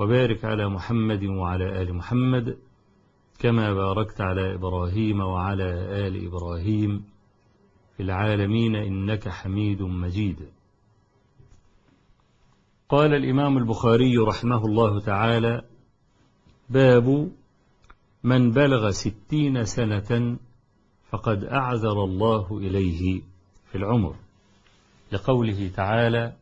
وبارك على محمد وعلى آل محمد كما باركت على إبراهيم وعلى آل إبراهيم في العالمين إنك حميد مجيد. قال الإمام البخاري رحمه الله تعالى باب من بلغ ستين سنة فقد أعذر الله إليه في العمر. لقوله تعالى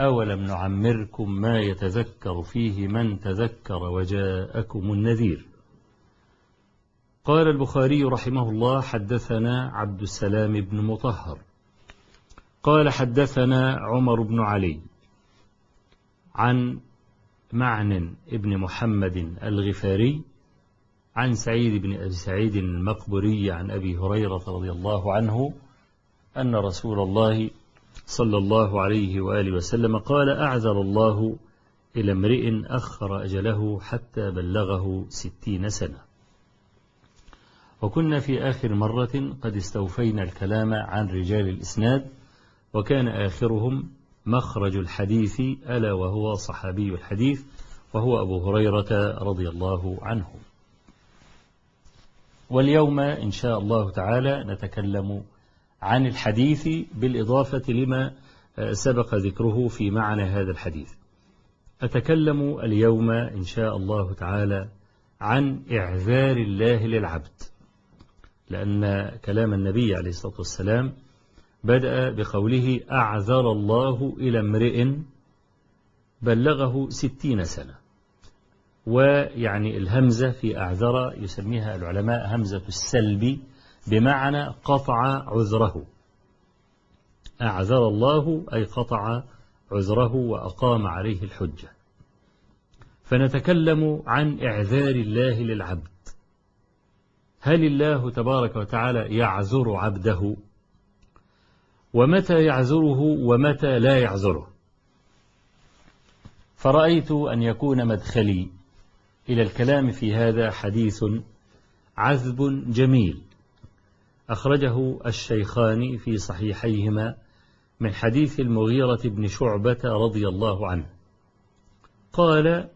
أولم نعمركم ما يتذكر فيه من تذكر وجاءكم النذير. قال البخاري رحمه الله حدثنا عبد السلام بن مطهر. قال حدثنا عمر بن علي عن معن ابن محمد الغفاري عن سعيد بن أبي سعيد المقبري عن أبي هريرة رضي الله عنه أن رسول الله صلى الله عليه وآله وسلم قال أعذر الله إلى امرئ أخر أجله حتى بلغه ستين سنة. وكنا في آخر مرة قد استوفينا الكلام عن رجال الإسناد وكان آخرهم مخرج الحديث ألا وهو صحابي الحديث وهو أبو هريرة رضي الله عنه. واليوم إن شاء الله تعالى نتكلم عن الحديث بالإضافة لما سبق ذكره في معنى هذا الحديث. أتكلم اليوم إن شاء الله تعالى عن إعذار الله للعبد لأن كلام النبي عليه الصلاة والسلام بدأ بقوله أعذر الله إلى امرئ بلغه ستين سنة. ويعني الهمزة في أعذر يسميها العلماء همزة السلب بمعنى قطع عذره. أعذر الله أي قطع عذره وأقام عليه الحجة. فنتكلم عن إعذار الله للعبد. هل الله تبارك وتعالى يعذر عبده؟ ومتى يعذره ومتى لا يعذره؟ فرأيت أن يكون مدخلي. إلى الكلام في هذا حديث عذب جميل. أخرجه الشيخان في صحيحيهما من حديث المغيرة بن شعبة رضي الله عنه. قال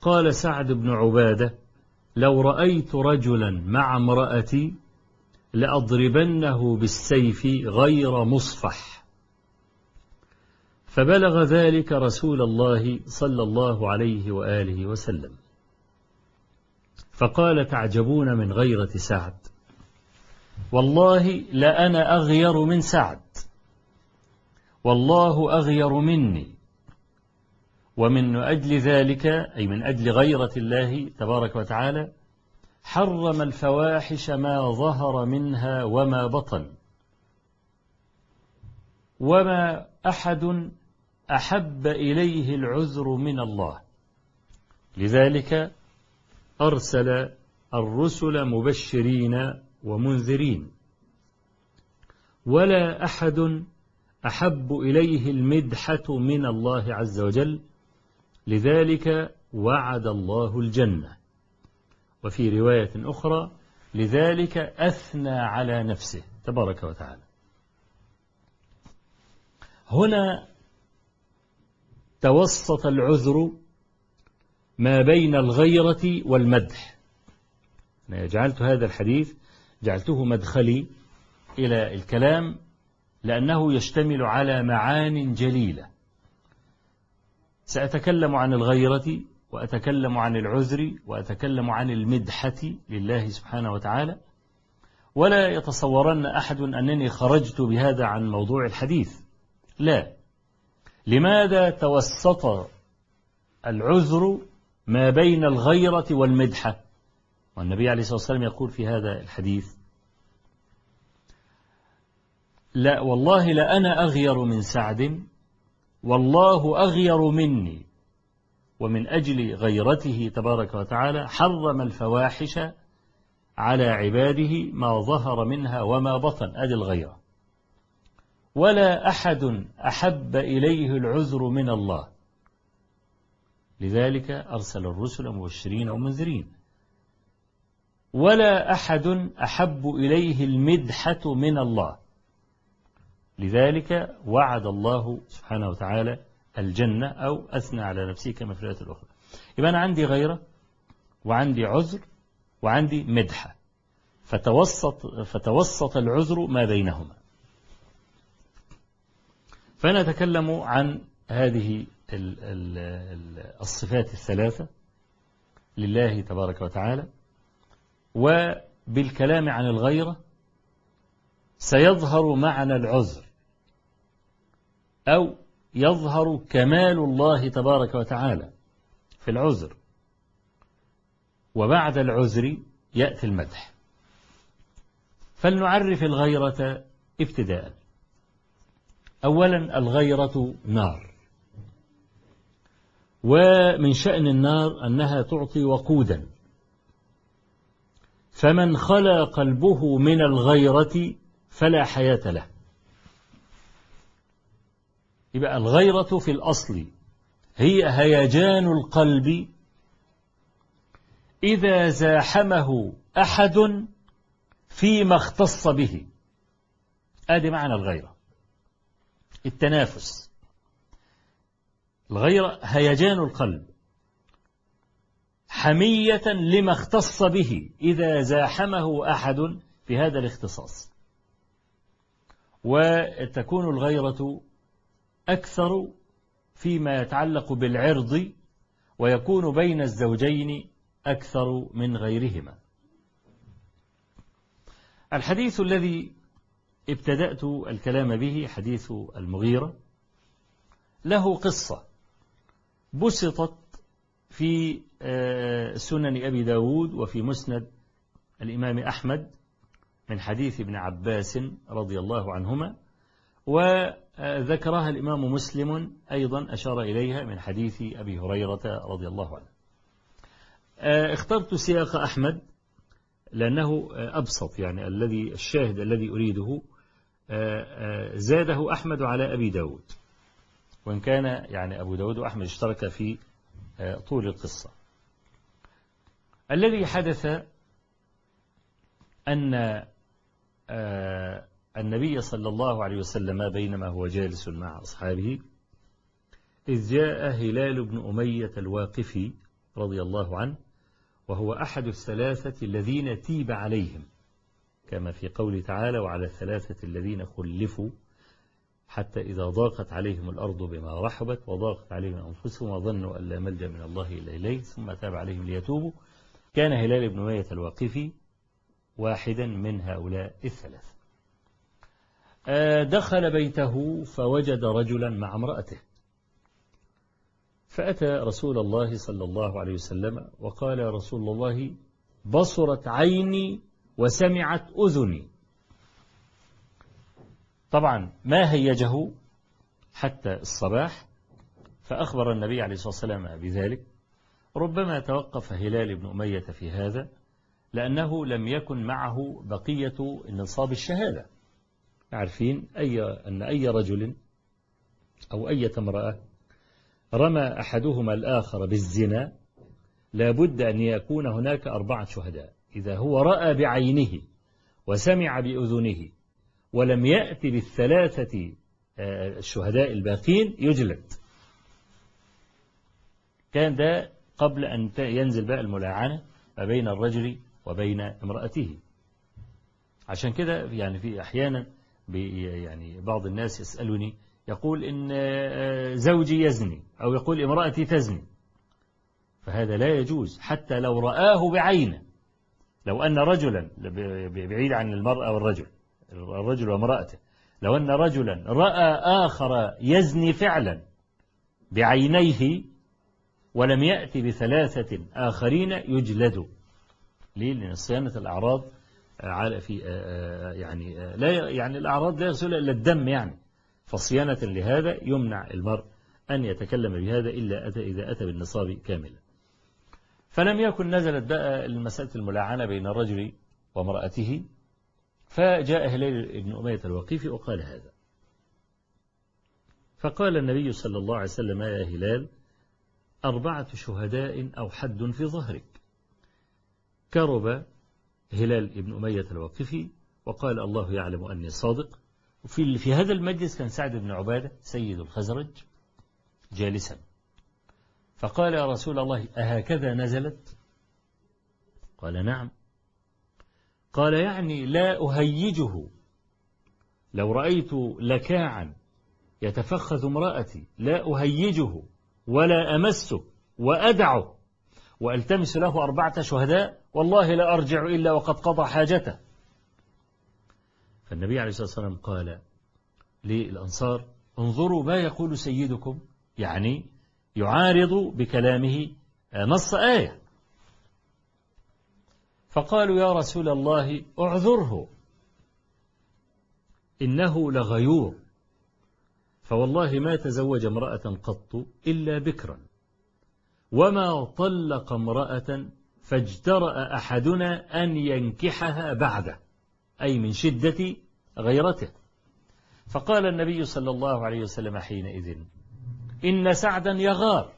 قال سعد بن عبادة لو رأيت رجلا مع امرأتي لأضربنه بالسيف غير مصفح. فبلغ ذلك رسول الله صلى الله عليه وآله وسلم. فقال تعجبون من غيرة سعد؟ والله لأنا أغير من سعد. والله أغير مني. ومن أجل ذلك أي من أجل غيرة الله تبارك وتعالى حرم الفواحش ما ظهر منها وما بطن. وما أحد أحب إليه العذر من الله. لذلك أرسل الرسل مبشرين ومنذرين. ولا أحد أحب إليه المدحة من الله عز وجل لذلك وعد الله الجنة. وفي رواية أخرى لذلك أثنى على نفسه تبارك وتعالى. هنا توسط العذر ما بين الغيرة والمدح. أنا جعلت هذا الحديث جعلته مدخلي إلى الكلام لأنه يشتمل على معان جليلة. سأتكلم عن الغيرة وأتكلم عن العذر وأتكلم عن المدحة لله سبحانه وتعالى ولا يتصورن أحد أنني خرجت بهذا عن موضوع الحديث. لا. لماذا توسط العذر ما بين الغيرة والمدحة؟ والنبي عليه الصلاة والسلام يقول في هذا الحديث لا والله لأنا أغير من سعد والله أغير مني ومن أجل غيرته تبارك وتعالى حرم الفواحش على عباده ما ظهر منها وما بطن أدي الغيرة. ولا أحد أحب إليه العذر من الله. لذلك أرسل الرسل مبشرين ومنذرين ولا أحد أحب إليه المدحة من الله. لذلك وعد الله سبحانه وتعالى الجنة أو أثنى على نفسه كما في الآية الأخرى. يبقى أنا عندي غيرة وعندي عذر وعندي مدحة. فتوسط, فتوسط العذر ما بينهما. فنتكلم عن هذه الصفات الثلاثة لله تبارك وتعالى. وبالكلام عن الغيرة سيظهر معنى العذر أو يظهر كمال الله تبارك وتعالى في العذر. وبعد العذر يأتي المدح. فلنعرف الغيرة ابتداء. أولا الغيرة نار. ومن شأن النار أنها تعطي وقودا. فمن خلا قلبه من الغيرة فلا حياة له. يبقى الغيرة في الأصل هي هيجان القلب إذا زاحمه أحد فيما اختص به. آدي معنى الغيرة. التنافس. الغيرة هيجان القلب. حمية لما اختص به إذا زاحمه أحد في هذا الاختصاص. وتكون الغيرة أكثر فيما يتعلق بالعرض ويكون بين الزوجين أكثر من غيرهما. الحديث الذي ابتدأت الكلام به حديث المغيرة له قصة. بسطت في آه، سنن أبي داود وفي مسند الإمام أحمد من حديث ابن عباس رضي الله عنهما وذكرها الإمام مسلم أيضا أشار إليها من حديث أبي هريرة رضي الله عنه. آه، اخترت سياق أحمد لأنه أبسط يعني الذي الشاهد الذي أريده. آه، زاده أحمد على أبي داود وإن كان يعني أبو داود وأحمد اشترك في طول القصة. الذي حدث أن آه، النبي صلى الله عليه وسلم بينما هو جالس مع أصحابه إذ جاء هلال بن أمية الواقفي رضي الله عنه وهو أحد الثلاثة الذين تيب عليهم كما في قوله تعالى وعلى الثلاثة الذين خلفوا حتى إذا ضاقت عليهم الأرض بما رحبت وضاقت عليهم أنفسهم وظنوا أن لا ملجأ من الله إلا إليه ثم تاب عليهم ليتوبوا. كان هلال بن أمية الواقفي واحدا من هؤلاء الثلاث. آه، دخل بيته فوجد رجلا مع امرأته. فأتى رسول الله صلى الله عليه وسلم وقال رسول الله بصرت عيني وسمعت أذني. طبعا ما هيجه حتى الصباح فأخبر النبي عليه الصلاة والسلام بذلك. ربما توقف هلال بن أمية في هذا لأنه لم يكن معه بقية نصاب الشهادة. عارفين أي أن أي رجل أو أي امرأة رمى أحدهما الآخر بالزنا لابد أن يكون هناك أربعة شهداء. إذا هو رأى بعينه وسمع بأذنه ولم يأتي بالثلاثة آه، الشهداء الباقين يجلد. كان ده قبل أن ينزل بقى الملاعنة ما بين الرجل وبين امرأته. عشان كده يعني في أحيانا يعني بعض الناس يسألني يقول إن آه، زوجي يزني أو يقول امرأتي تزني. فهذا لا يجوز حتى لو رآه بعينه. لو أن رجلا بعيد عن المرأة والرجل. الرجل وامرأته. لو أن رجلا رأى آخر يزني فعلا بعينيه ولم يأتي بثلاثة آخرين يجلدوا ليه؟ لأن صيانة الأعراض على في يعني لا يعني الأعراض لا يغسلها إلا الدم يعني. فصيانة لهذا يمنع المرء أن يتكلم بهذا إلا أتى إذا أتى بالنصاب كاملا. فلم يكن نزلت بقى المسألة الملاعنة بين الرجل وامرأته. فجاء هلال بن أمية الوقيفي وقال هذا. فقال النبي صلى الله عليه وسلم يا هلال أربعة شهداء أو حد في ظهرك. كرب هلال بن أمية الوقفي وقال الله يعلم أني صادق. وفي في هذا المجلس كان سعد بن عبادة سيد الخزرج جالسا. فقال يا رسول الله أهكذا نزلت؟ قال نعم. قال يعني لا أهيجه. لو رأيت لكاعا يتفخذ امرأتي لا أهيجه ولا أمسه وأدعه وألتمس له أربعة شهداء والله لا أرجع إلا وقد قضى حاجته. فالنبي عليه الصلاة والسلام قال للأنصار انظروا ما يقول سيدكم يعني يعارض بكلامه نص آية. فقالوا يا رسول الله اعذره إنه لغيور. فوالله ما تزوج امرأة قط إلا بكرا وما طلق امرأة فاجترأ أحدنا أن ينكحها بعده أي من شدة غيرته. فقال النبي صلى الله عليه وسلم حينئذ إن سعدا يغار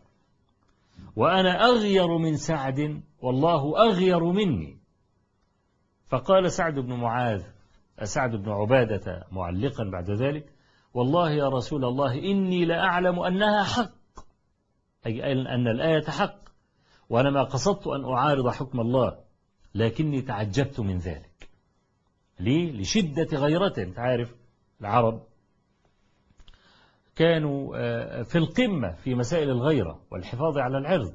وأنا أغير من سعد والله أغير مني. فقال سعد بن معاذ سعد بن عبادة معلقا بعد ذلك والله يا رسول الله إني لأعلم أنها حق أي أن الآية حق وأنا ما قصدت أن أعارض حكم الله لكني تعجبت من ذلك. ليه؟ لشدة غيرته. تعرف العرب كانوا في القمة في مسائل الغيرة والحفاظ على العرض.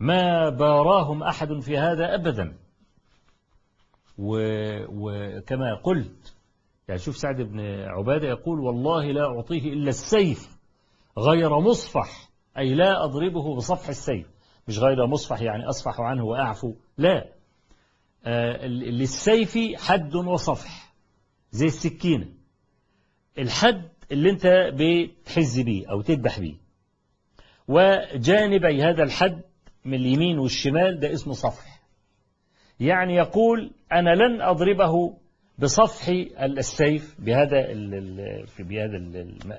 ما باراهم أحد في هذا أبدا. وكما قلت. يعني شوف سعد بن عبادة يقول والله لا أعطيه إلا السيف غير مصفح أي لا أضربه بصفح السيف. مش غير مصفح يعني أصفح عنه وأعفو لا. للسيف حد وصفح زي السكينة. الحد اللي انت بتحز بيه أو تذبح بيه. وجانبي هذا الحد من اليمين والشمال ده اسمه صفح. يعني يقول أنا لن أضربه بصفح السيف بهذا في بهذا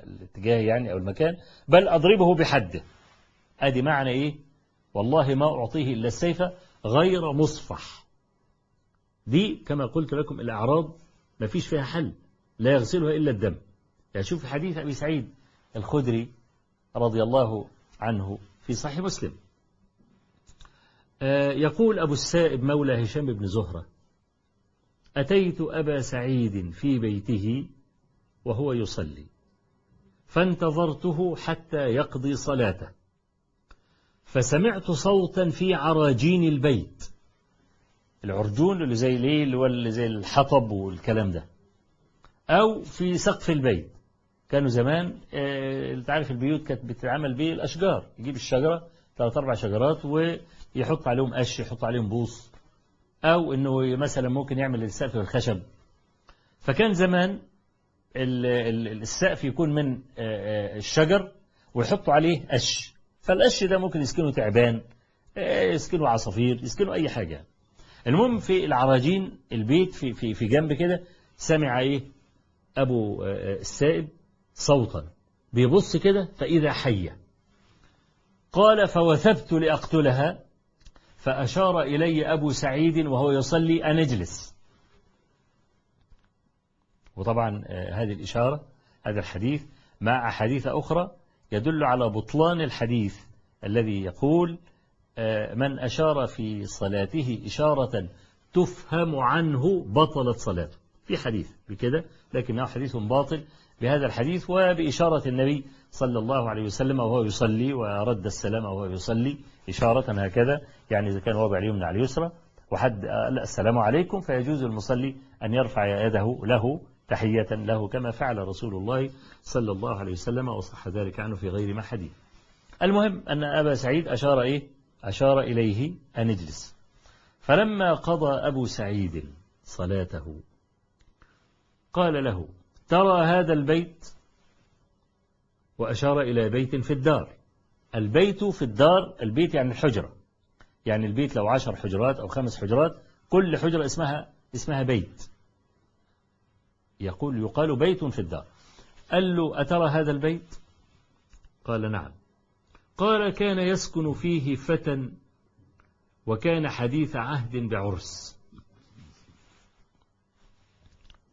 الاتجاه يعني أو المكان بل أضربه بحده. أدي معنى إيه؟ والله ما أعطيه إلا السيف غير مصفح. دي كما قلت لكم الأعراض ما فيش فيها حل لا يغسلها إلا الدم. يعني شوف حديث أبي سعيد الخدري رضي الله عنه في صحيح مسلم. يقول أبو السائب مولى هشام بن زهرة أتيت أبا سعيد في بيته وهو يصلي فانتظرته حتى يقضي صلاته فسمعت صوتا في عراجين البيت العرجون اللي زي ليه اللي هو اللي زي الحطب والكلام ده أو في سقف البيت. كانوا زمان أنت عارف البيوت كانت بتتعمل بالأشجار يجيب الشجرة ثلاث أربع شجرات ويحط عليهم قش يحط عليهم بوص أو إنه مثلا ممكن يعمل السقف بالخشب فكان زمان السقف يكون من الشجر ويحطوا عليه قش. فالقش ده ممكن يسكنه تعبان يسكنه عصافير يسكنه أي حاجة. المهم في العراجين البيت في في في جنب كده سمع إيه؟ أبو السائب صوتا. بيبص كده فإذا حيه قال فوثبت لأقتلها فأشار إلي أبو سعيد وهو يصلي ان اجلس وطبعا هذه الإشارة هذا الحديث مع أحاديث أخرى يدل على بطلان الحديث الذي يقول من أشار في صلاته إشارة تفهم عنه بطلت صلاته. في حديث بكده لكنه حديث باطل بهذا الحديث وبإشارة النبي صلى الله عليه وسلم وهو يصلي ورد السلام وهو يصلي إشارة هكذا يعني إذا كان وضع اليمنى على اليسرى وحد قال السلام عليكم فيجوز المصلي أن يرفع يده له تحية له كما فعل رسول الله صلى الله عليه وسلم وصح ذلك عنه في غير ما حديث. المهم أن أبا سعيد أشار إيه؟ أشار إليه أن اجلس. فلما قضى أبو سعيد صلاته قال له ترى هذا البيت وأشار إلى بيت في الدار. البيت في الدار البيت يعني الحجرة. يعني البيت لو عشر حجرات أو خمس حجرات كل حجرة اسمها اسمها بيت. يقول يقال بيت في الدار. قال له أترى هذا البيت؟ قال نعم. قال كان يسكن فيه فتى وكان حديث عهد بعرس.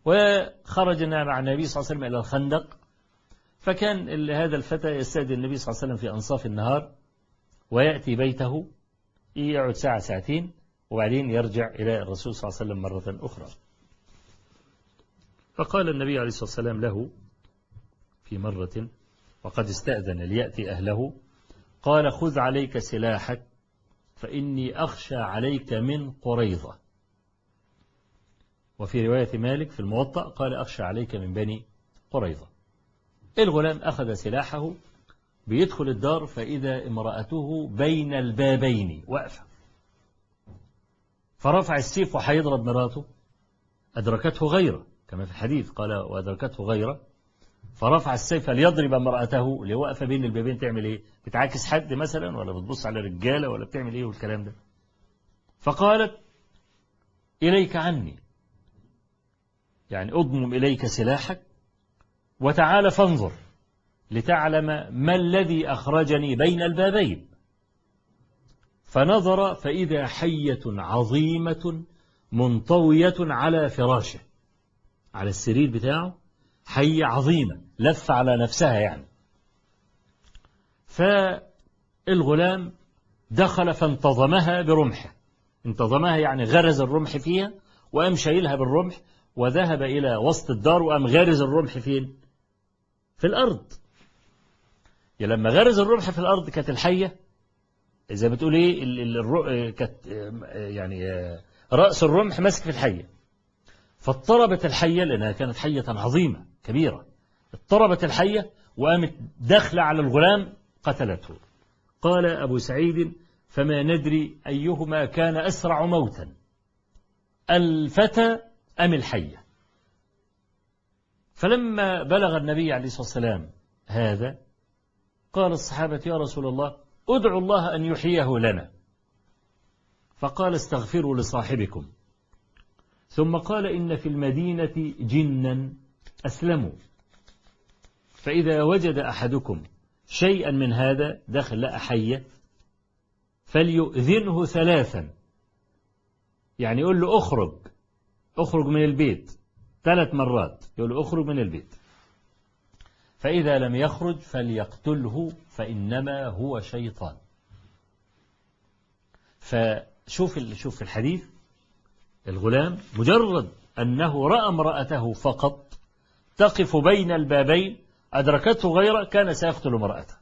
وخرجنا مع النبي صلى الله عليه وسلم إلى الخندق. فكان هذا الفتى يستأذن النبي صلى الله عليه وسلم في أنصاف النهار ويأتي بيته يقعد ساعة ساعتين وبعدين يرجع إلى الرسول صلى الله عليه وسلم مرة أخرى. فقال النبي عليه الصلاة والسلام له في مرة وقد استأذن ليأتي أهله قال خذ عليك سلاحك فإني أخشى عليك من قريظة. وفي رواية مالك في الموطأ قال أخشى عليك من بني قريظة. الغلام أخذ سلاحه بيدخل الدار فإذا امرأته بين البابين واقفة فرفع السيف وحيضرب مراته أدركته غيرة كما في الحديث قال وأدركته غيرة. فرفع السيف ليضرب امرأته اللي واقفة بين البابين تعمل إيه؟ بتعاكس حد مثلا ولا بتبص على رجالة ولا بتعمل إيه والكلام ده. فقالت إليك عني. يعني أضمم إليك سلاحك وتعال فانظر لتعلم ما الذي أخرجني بين البابين. فنظر فإذا حية عظيمة منطوية على فراشه. على السرير بتاعه. حية عظيمة لف على نفسها يعني. فالغلام دخل فانتظمها برمحه. انتظمها يعني غرز الرمح فيها وقام شايلها بالرمح وذهب إلى وسط الدار وقام غارز الرمح فين؟ في الأرض. يعني لما غرز الرمح في الأرض كانت الحية زي ما بتقول إيه كانت يعني رأس الرمح ماسك في الحية. فاضطربت الحية لأنها كانت حية عظيمة كبيرة. اضطربت الحية وقامت داخلة على الغلام قتلته. قال أبو سعيد فما ندري أيهما كان أسرع موتا. الفتى أم الحية؟ فلما بلغ النبي عليه الصلاة والسلام هذا قال الصحابة يا رسول الله ادعوا الله أن يحييه لنا. فقال استغفروا لصاحبكم. ثم قال إن في المدينة جنا أسلموا. فإذا وجد أحدكم شيئا من هذا دخل لقى حية فليؤذنه ثلاثا. يعني يقول له أخرج أخرج من البيت. ثلاث مرات. يقول له أخرج من البيت. فإذا لم يخرج فليقتله فإنما هو شيطان. فشوف شوف الحديث. الغلام مجرد أنه رأى امرأته فقط تقف بين البابين أدركته غيره كان سيقتل امرأته.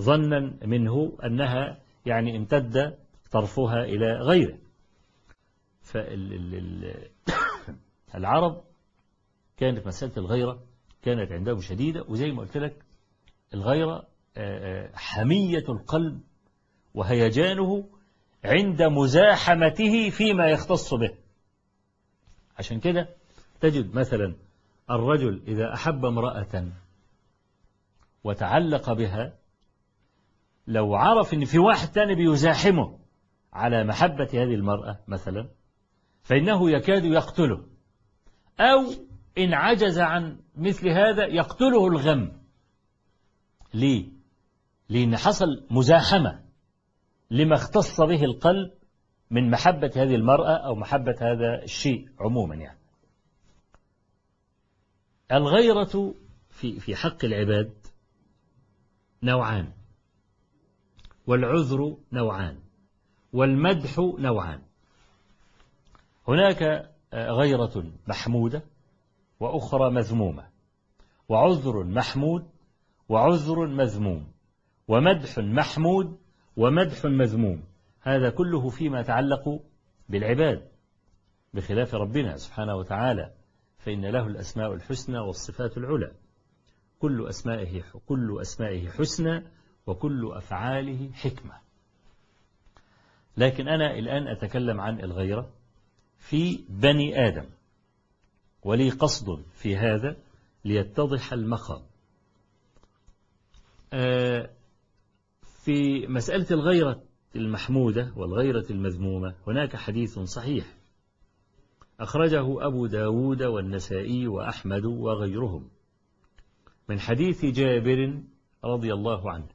ظنا منه أنها يعني امتد طرفها إلى غيره. فالعرب كانت مسألة الغيرة كانت عندهم شديدة وزي ما قلت لك الغيرة حمية القلب وهيجانه عند مزاحمته فيما يختص به. عشان كده تجد مثلا الرجل إذا أحب امرأة وتعلق بها لو عرف إن في واحد تاني بيزاحمه على محبة هذه المرأة مثلا فإنه يكاد يقتله. أو إن عجز عن مثل هذا يقتله الغم. ليه؟ لأن حصل مزاحمة لما اختص به القلب من محبة هذه المرأة أو محبة هذا الشيء عموما يعني. الغيرة في في حق العباد نوعان. والعذر نوعان. والمدح نوعان. هناك غيرة محمودة وأخرى مذمومة وعذر محمود وعذر مذموم ومدح محمود ومدح مذموم هذا كله فيما يتعلق بالعباد. بخلاف ربنا سبحانه وتعالى فإن له الأسماء الحسنى والصفات العلى. كل أسمائه كل أسمائه حسنى وكل أفعاله حكمة. لكن أنا الآن أتكلم عن الغيرة. في بني آدم. ولي قصد في هذا ليتضح المقام. آه، في مسألة الغيرة المحمودة والغيرة المذمومة هناك حديث صحيح. أخرجه أبو داود والنسائي وأحمد وغيرهم. من حديث جابر رضي الله عنه.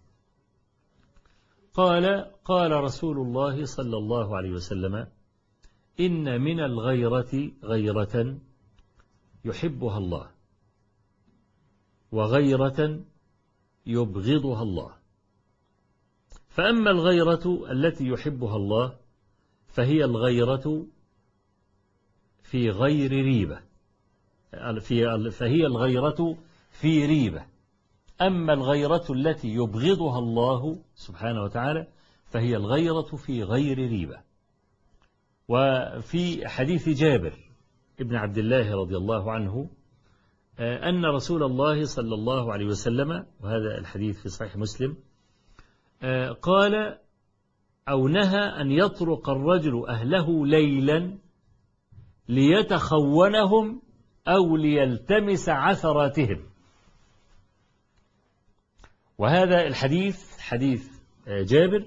قال قال رسول الله صلى الله عليه وسلم إن من الغيرة غيرة يحبها الله وغيرة يبغضها الله. فأما الغيرة التي يحبها الله فهي الغيرة في غير ريبة. فهي الغيرة في ريبة. أما الغيرة التي يبغضها الله سبحانه وتعالى فهي الغيرة في غير ريبة. وفي حديث جابر ابن عبد الله رضي الله عنه آه، أن رسول الله صلى الله عليه وسلم وهذا الحديث في صحيح مسلم آه، قال أو نهى أن يطرق الرجل أهله ليلا ليتخونهم أو ليلتمس عثراتهم. وهذا الحديث حديث آه، جابر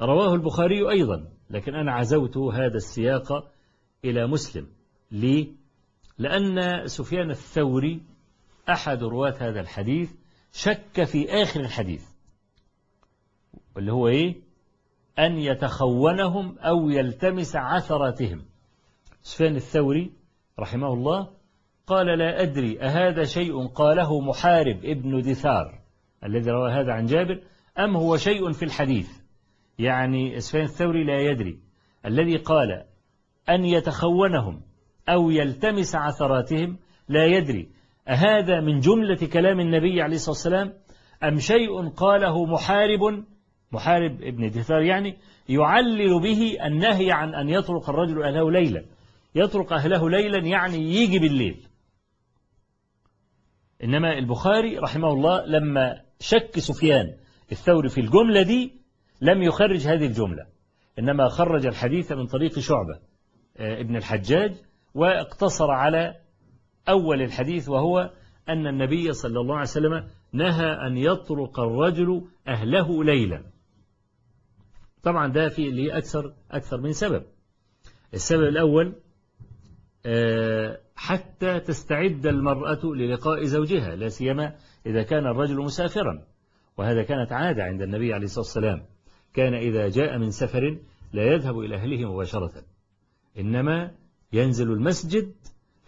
رواه البخاري أيضا. لكن أنا عزوت هذا السياق إلى مسلم. ليه؟ لأن سفيان الثوري أحد رواة هذا الحديث شك في آخر الحديث واللي هو إيه؟ أن يتخونهم أو يلتمس عثراتهم. سفيان الثوري رحمه الله قال لا أدري أهذا شيء قاله محارب ابن دثار الذي روى هذا عن جابر أم هو شيء في الحديث؟ يعني سفيان الثوري لا يدري الذي قال أن يتخونهم أو يلتمس عثراتهم لا يدري أهذا من جملة كلام النبي عليه الصلاة والسلام؟ أم شيء قاله محارب محارب ابن دثار يعني يعلل به النهي عن أن يطرق الرجل أهله ليلا؟ يطرق أهله ليلا يعني يجي بالليل. إنما البخاري رحمه الله لما شك سفيان الثوري في الجملة دي لم يخرج هذه الجملة إنما خرج الحديث من طريق شعبة آه، ابن الحجاج واقتصر على أول الحديث وهو أن النبي صلى الله عليه وسلم نهى أن يطرق الرجل أهله ليلا. طبعا ده في اللي أكثر أكثر من سبب. السبب الأول آه، حتى تستعد المرأة للقاء زوجها لا سيما إذا كان الرجل مسافرا وهذا كانت عادة عند النبي عليه الصلاة والسلام. كان إذا جاء من سفر لا يذهب إلى أهله مباشرة إنما ينزل المسجد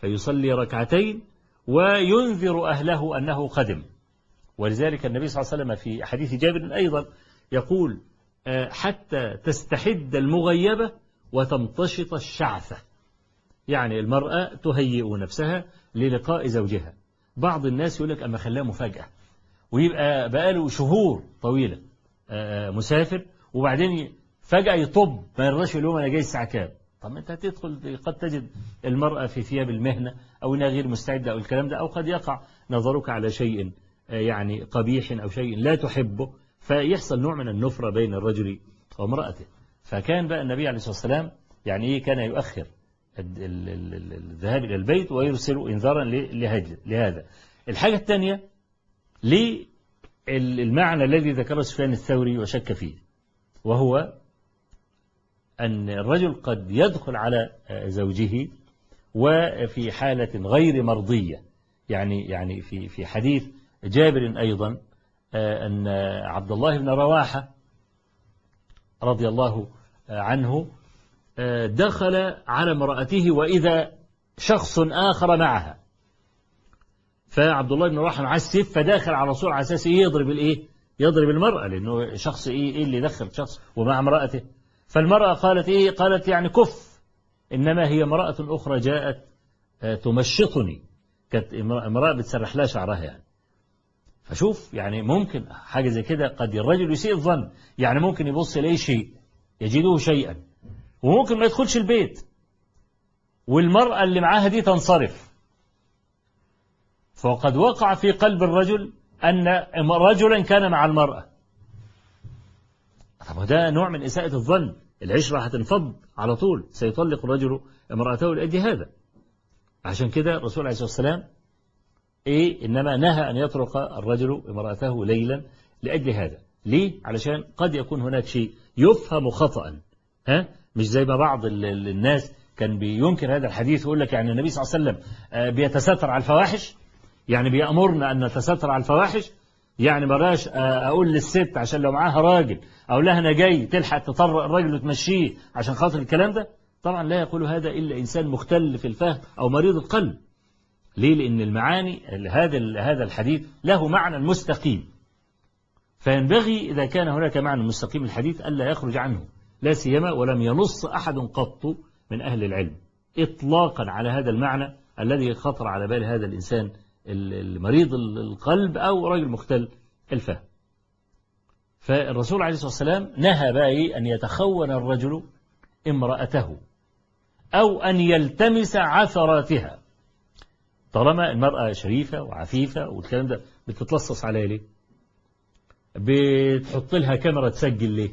فيصلي ركعتين وينذر أهله أنه قدم. ولذلك النبي صلى الله عليه وسلم في حديث جابر أيضا يقول آه، حتى تستحد المغيبة وتمتشط الشعثة. يعني المرأة تهيئ نفسها للقاء زوجها. بعض الناس يقول لك أما خلاها مفاجأة ويبقى بقاله شهور طويلة. مسافر وبعدين فجأة يطب ما يرضاش يقول لهم أنا جاي الساعة كام؟ طب أنت هتدخل قد تجد المرأة في ثياب المهنة أو إنها غير مستعدة أو الكلام ده أو قد يقع نظرك على شيء آه، يعني قبيح أو شيء لا تحبه فيحصل نوع من النفرة بين الرجل وامرأته. فكان بقى النبي عليه الصلاة والسلام يعني إيه كان يؤخر الذهاب إلى البيت ويرسل إنذارا لهذا. الحاجة الثانية للمعنى الذي ذكره سفيان الثوري وشك فيه وهو أن الرجل قد يدخل على زوجه وفي حالة غير مرضية. يعني يعني في في حديث جابر أيضا أن عبد الله بن رواحة رضي الله عنه دخل على امرأته وإذا شخص آخر معها. فعبد الله بن رواحة معاه السيف فداخل على الرسول على أساس إيه يضرب الإيه؟ يضرب المرأة لأنه شخص إيه, إيه اللي دخل شخص ومع امرأته. فالمرأة قالت إيه؟ قالت يعني كف. إنما هي امرأة أخرى جاءت آه، تمشطني. كانت امرأة بتسرح لها شعرها يعني. أشوف يعني ممكن حاجة زي كده قد الرجل يسيء الظن. يعني ممكن يبص إليه شيء يجده شيئا. وممكن ما يدخلش البيت. والمرأة اللي معاها دي تنصرف. فقد وقع في قلب الرجل أن رجلا كان مع المرأة. طب ده نوع من إساءة الظن. العشرة هتنفض على طول. سيطلق الرجل امرأته لأجل هذا. عشان كده الرسول عليه الصلاة والسلام إيه إنما نهى أن يطرق الرجل امرأته ليلا لأجل هذا. ليه؟ علشان قد يكون هناك شيء يفهم خطأ. ها؟ مش زي ما بعض الناس كان بينكر هذا الحديث ويقول لك يعني النبي صلى الله عليه وسلم بيتستر على الفواحش. يعني بيأمرنا أن نتستر على الفواحش؟ يعني بلاش أقول للست عشان لو معاها راجل أو لها أنا جاي تلحق تطرق الراجل وتمشيه عشان خاطر الكلام ده؟ طبعا لا يقول هذا إلا إنسان مختل في الفهم أو مريض القلب. ليه؟ لأن المعاني هذا هذا الحديث له معنى مستقيم. فينبغي إذا كان هناك معنى مستقيم الحديث ألا يخرج عنه. لا سيما ولم ينص أحد قط من أهل العلم إطلاقا على هذا المعنى الذي خطر على بال هذا الإنسان المريض القلب أو رجل مختل الفهم. فالرسول عليه الصلاة والسلام نهى بقى أن يتخون الرجل امرأته أو أن يلتمس عثراتها. طالما المرأة شريفة وعفيفة والكلام ده بتتلصص عليها ليه؟ بتحط لها كاميرا تسجل ليه؟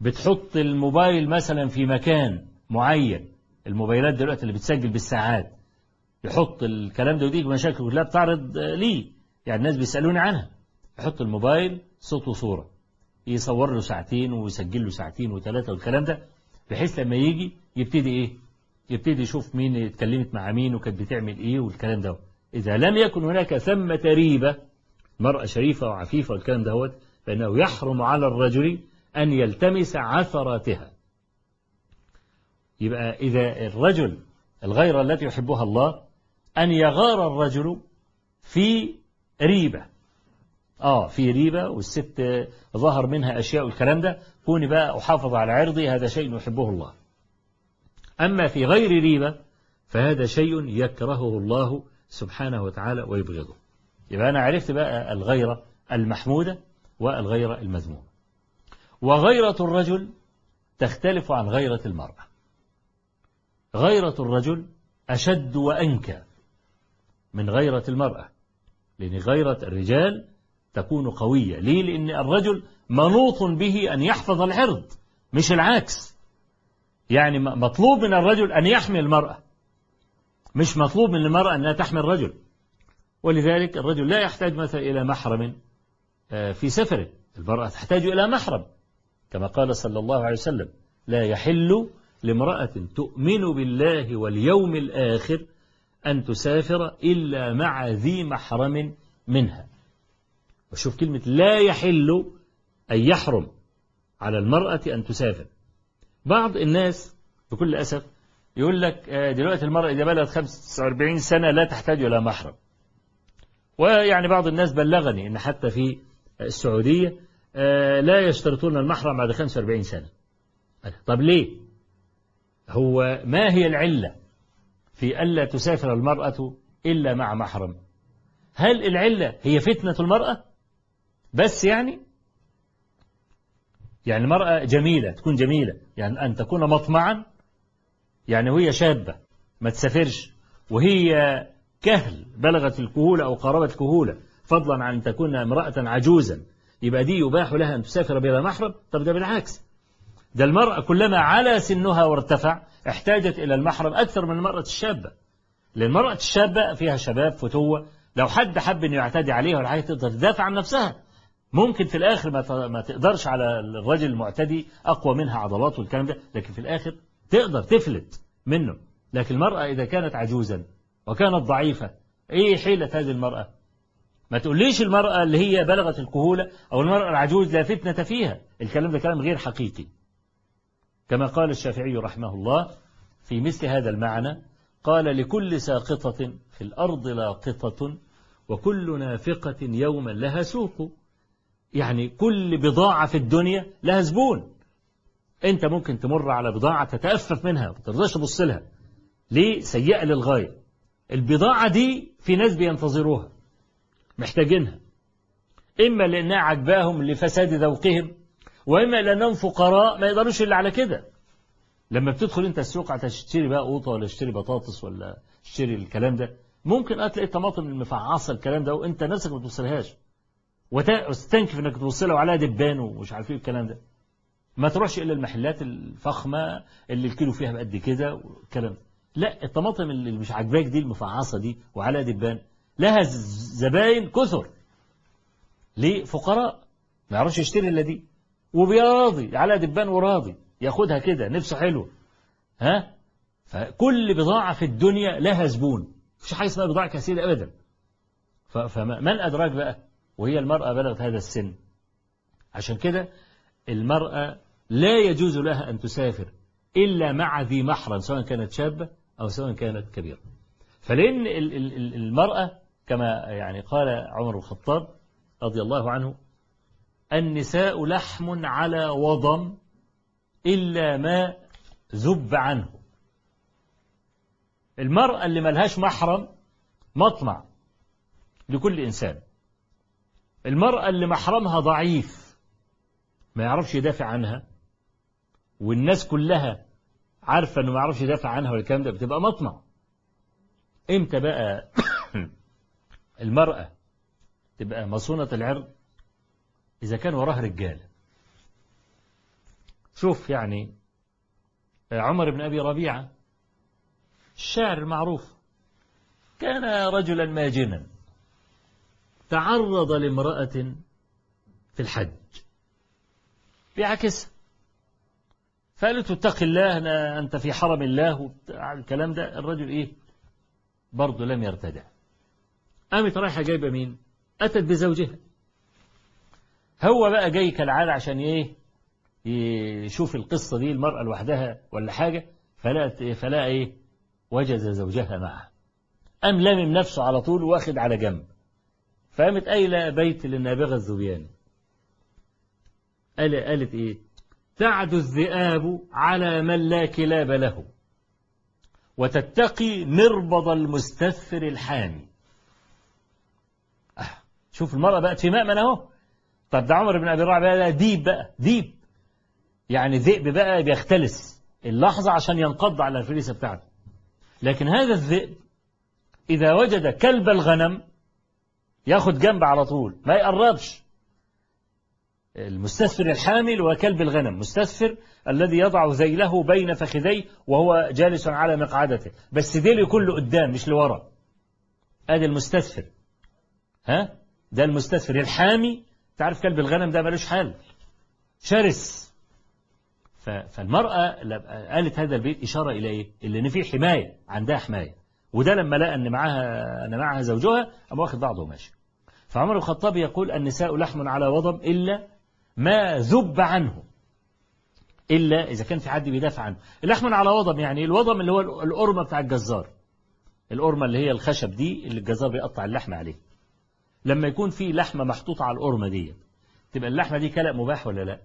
بتحط الموبايل مثلا في مكان معين. الموبايلات دلوقتي اللي بتسجل بالساعات. يحط الكلام ده ودي مشاكل كلها بتعرض لي يعني الناس بيسألوني عنها. يحط الموبايل صوت وصورة. يصور له ساعتين ويسجل له ساعتين وثلاثة والكلام ده بحيث لما يجي يبتدي إيه؟ يبتدي يشوف مين اتكلمت مع مين وكانت بتعمل إيه والكلام ده. إذا لم يكن هناك ثمة ريبة مرأة شريفة وعفيفة والكلام ده فإنه يحرم على الرجل أن يلتمس عثراتها. يبقى إذا الرجل الغيرة التي يحبها الله أن يغار الرجل في ريبة. آه في ريبة والست ظهر منها أشياء والكلام ده. كوني بقى أحافظ على عرضي هذا شيء يحبه الله. أما في غير ريبة فهذا شيء يكرهه الله سبحانه وتعالى ويبغضه. يبقى أنا عرفت بقى الغيرة المحمودة والغيرة المذمومة. وغيرة الرجل تختلف عن غيرة المرأة. غيرة الرجل أشد وأنكى. من غيرة المرأة. لأن غيرة الرجال تكون قوية. ليه؟ لأن الرجل منوط به أن يحفظ العرض مش العكس. يعني مطلوب من الرجل أن يحمي المرأة. مش مطلوب من المرأة أنها تحمي الرجل. ولذلك الرجل لا يحتاج مثلا إلى محرم في سفره. المرأة تحتاج إلى محرم. كما قال صلى الله عليه وسلم لا يحل لامرأة تؤمن بالله واليوم الآخر أن تسافر إلا مع ذي محرم منها. وشوف كلمة لا يحل أن يحرم على المرأة أن تسافر. بعض الناس بكل أسف يقول لك دلوقتي المرأة إذا بلغت 45 سنة لا تحتاج إلى محرم. ويعني بعض الناس بلغني أن حتى في السعودية لا يشترطون المحرم بعد 45 سنة. طب ليه؟ هو ما هي العلة؟ في ألا تسافر المرأة إلا مع محرم. هل العلة هي فتنة المرأة؟ بس يعني؟ يعني المرأة جميلة تكون جميلة. يعني أن تكون مطمعا يعني وهي شابة ما تسافرش. وهي كهل بلغت الكهولة أو قربت الكهولة فضلا عن أن تكون امرأة عجوزا. يبقى دي يباح لها أن تسافر بلا محرم؟ طب ده بالعكس. ده المرأة كلما على سنها وارتفع احتاجت إلى المحرم أكثر من المرأة الشابة. لأن المرأة الشابة فيها شباب فتوة. لو حد حب أنه يعتدي عليها ولا حاجة تقدر تدافع عن نفسها. ممكن في الآخر ما تقدرش على الرجل المعتدي أقوى منها عضلات والكلام ده. لكن في الآخر تقدر تفلت منه. لكن المرأة إذا كانت عجوزا وكانت ضعيفة إيه حيلة هذه المرأة؟ ما تقوليش المرأة اللي هي بلغت الكهولة أو المرأة العجوز لا فتنة فيها. الكلام ده كلام غير حقيقي. كما قال الشافعي رحمه الله في مثل هذا المعنى قال لكل ساقطة في الأرض لاقطة وكل نافقة يوما لها سوق. يعني كل بضاعة في الدنيا لها زبون. أنت ممكن تمر على بضاعة تتأفف منها ما ترضاش تبص لها. ليه؟ سيئة للغاية. البضاعة دي في ناس بينتظروها محتاجينها. إما لأنها عجباهم لفساد ذوقهم وإما لأنهم فقراء ما يقدروش إلا على كده. لما بتدخل أنت السوق هتشتري بقى قوطة ولا تشتري بطاطس ولا تشتري الكلام ده ممكن أه تلاقي الطماطم المفعصة الكلام ده وأنت نفسك ما توصلهاش وتستنكف إنك توصلها وعليها دبان ومش عارف إيه الكلام ده. ما تروحش الا المحلات الفخمة اللي الكيلو فيها بقد كده والكلام ده. لا الطماطم اللي مش عاجباك دي المفعصة دي وعليها دبان لها زباين كثر ليه فقراء ما يعرفش يشتري إلا دي. وبيراضي على دبان وراضي ياخدها كده نفسه حلو ها؟ فكل بضاعة في الدنيا لها زبون. مفيش حاجة اسمها بضاعة كثيرة أبدا. فمن أدراك بقى؟ وهي المرأة بلغت هذا السن. عشان كده المرأة لا يجوز لها أن تسافر إلا مع ذي محرم سواء كانت شابة أو سواء كانت كبيرة. فلأن المرأة كما يعني قال عمر الخطاب رضي الله عنه النساء لحم على وضم إلا ما ذب عنه. المرأة اللي ملهاش محرم مطمع لكل إنسان. المرأة اللي محرمها ضعيف ما يعرفش يدافع عنها والناس كلها عارفة إنه ما يعرفش يدافع عنها والكلام ده بتبقى مطمع. إمتى بقى المرأة تبقى مصونة العرض؟ إذا كان وراها رجال. شوف يعني عمر بن أبي ربيعة الشاعر المعروف كان رجلا ماجنا تعرض لامرأة في الحج بيعكسها فقالت اتق الله أنت في حرم الله الكلام ده. الرجل إيه؟ برضه لم يرتدع. قامت رايحة جايبة مين؟ أتت بزوجها. هو بقى جاي كالعادة عشان إيه؟ يشوف القصة دي المرأة لوحدها ولا حاجة فلا فلا إيه؟ وجد زوجها معها أم لمم نفسه على طول واخد على جنب. فقامت قايلة بيت للنابغة الذبياني قال قالت إيه؟ تعد الذئاب على من لا كلاب له. وتتقي مربض المستثر الحامي. أه شوف المرأة بقت في مأمن أهو. طب ده عمر بن أبي ربيعة بقى ديب بقى ديب. يعني ذئب بقى بيختلس اللحظة عشان ينقض على الفريسة بتاعته. لكن هذا الذئب إذا وجد كلب الغنم ياخد جنب على طول ما يقربش. المستثفر الحامل وكلب الغنم مستثفر الذي يضع ذيله بين فخذيه وهو جالس على مقعدته. بس ديله كله قدام مش لورا. أدي المستثفر ها؟ ده المستثفر الحامي تعرف كلب الغنم ده ملوش حال شرس. فالمرأة قالت هذا البيت إشارة إلى إيه؟ إلى إن في حماية عندها حماية. وده لما لقى أن معاها أن معها زوجها قام واخد بعضه وماشي. فعمر الخطاب يقول النساء لحم على وضم إلا ما ذب عنه. إلا إذا كان في حد بيدافع عنه. اللحم على وضم يعني الوضم اللي هو القرمة بتاع الجزار. القرمة اللي هي الخشب دي اللي الجزار بيقطع اللحم عليه. لما يكون في لحمة محطوطة على القرمة دي تبقى اللحمة دي كلأ مباح ولا لأ؟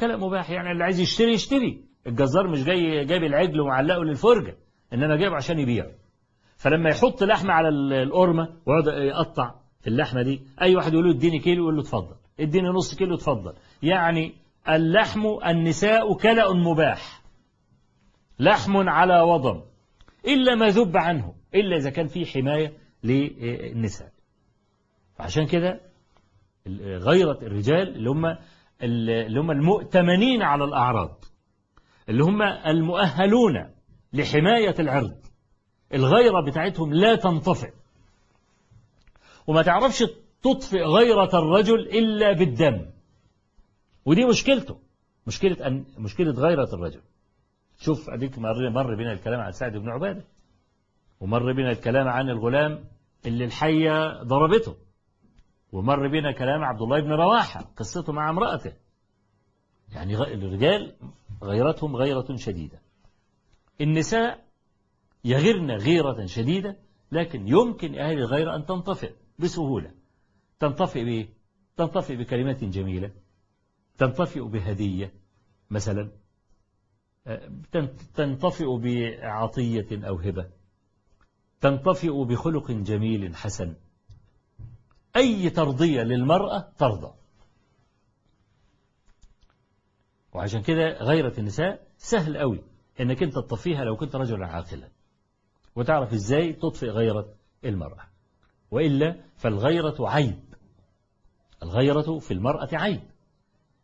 كلأ مباح. يعني اللي عايز يشتري يشتري. الجزار مش جاي جايب العجل ومعلقه للفرجة إنما جايبه عشان يبيع. فلما يحط لحمة على القرمة ويقعد يقطع في اللحمة دي أي واحد يقول له اديني كيلو يقول له اتفضل. اديني نص كيلو اتفضل. يعني اللحم النساء كلأ مباح. لحم على وضم. إلا ما ذب عنه إلا إذا كان في حماية للنساء. عشان كده غيرة الرجال اللي هم اللي هم المؤتمنين على الأعراض اللي هم المؤهلون لحماية العرض. الغيرة بتاعتهم لا تنطفئ. وما تعرفش تطفئ غيرة الرجل إلا بالدم. ودي مشكلته مشكلة أن مشكلة غيرة الرجل. شوف أديك مر, مر بنا الكلام عن سعد بن عبادة ومر بنا الكلام عن الغلام اللي الحية ضربته. ومر بنا كلام عبد الله بن رواحة قصته مع امرأته. يعني الرجال غيرتهم غيرة شديدة. النساء يغرن غيرة شديدة لكن يمكن أهل الغيرة أن تنطفئ بسهولة. تنطفئ بإيه؟ تنطفئ بكلمات جميلة. تنطفئ بهدية مثلا. تنطفئ بعطية أو هبة. تنطفئ بخلق جميل حسن. أي ترضية للمرأة ترضى. وعشان كده غيرة النساء سهل قوي إنك أنت تطفيها لو كنت رجلا عاقلا. وتعرف إزاي تطفئ غيرة المرأة. وإلا فالغيرة عيب. الغيرة في المرأة عيب.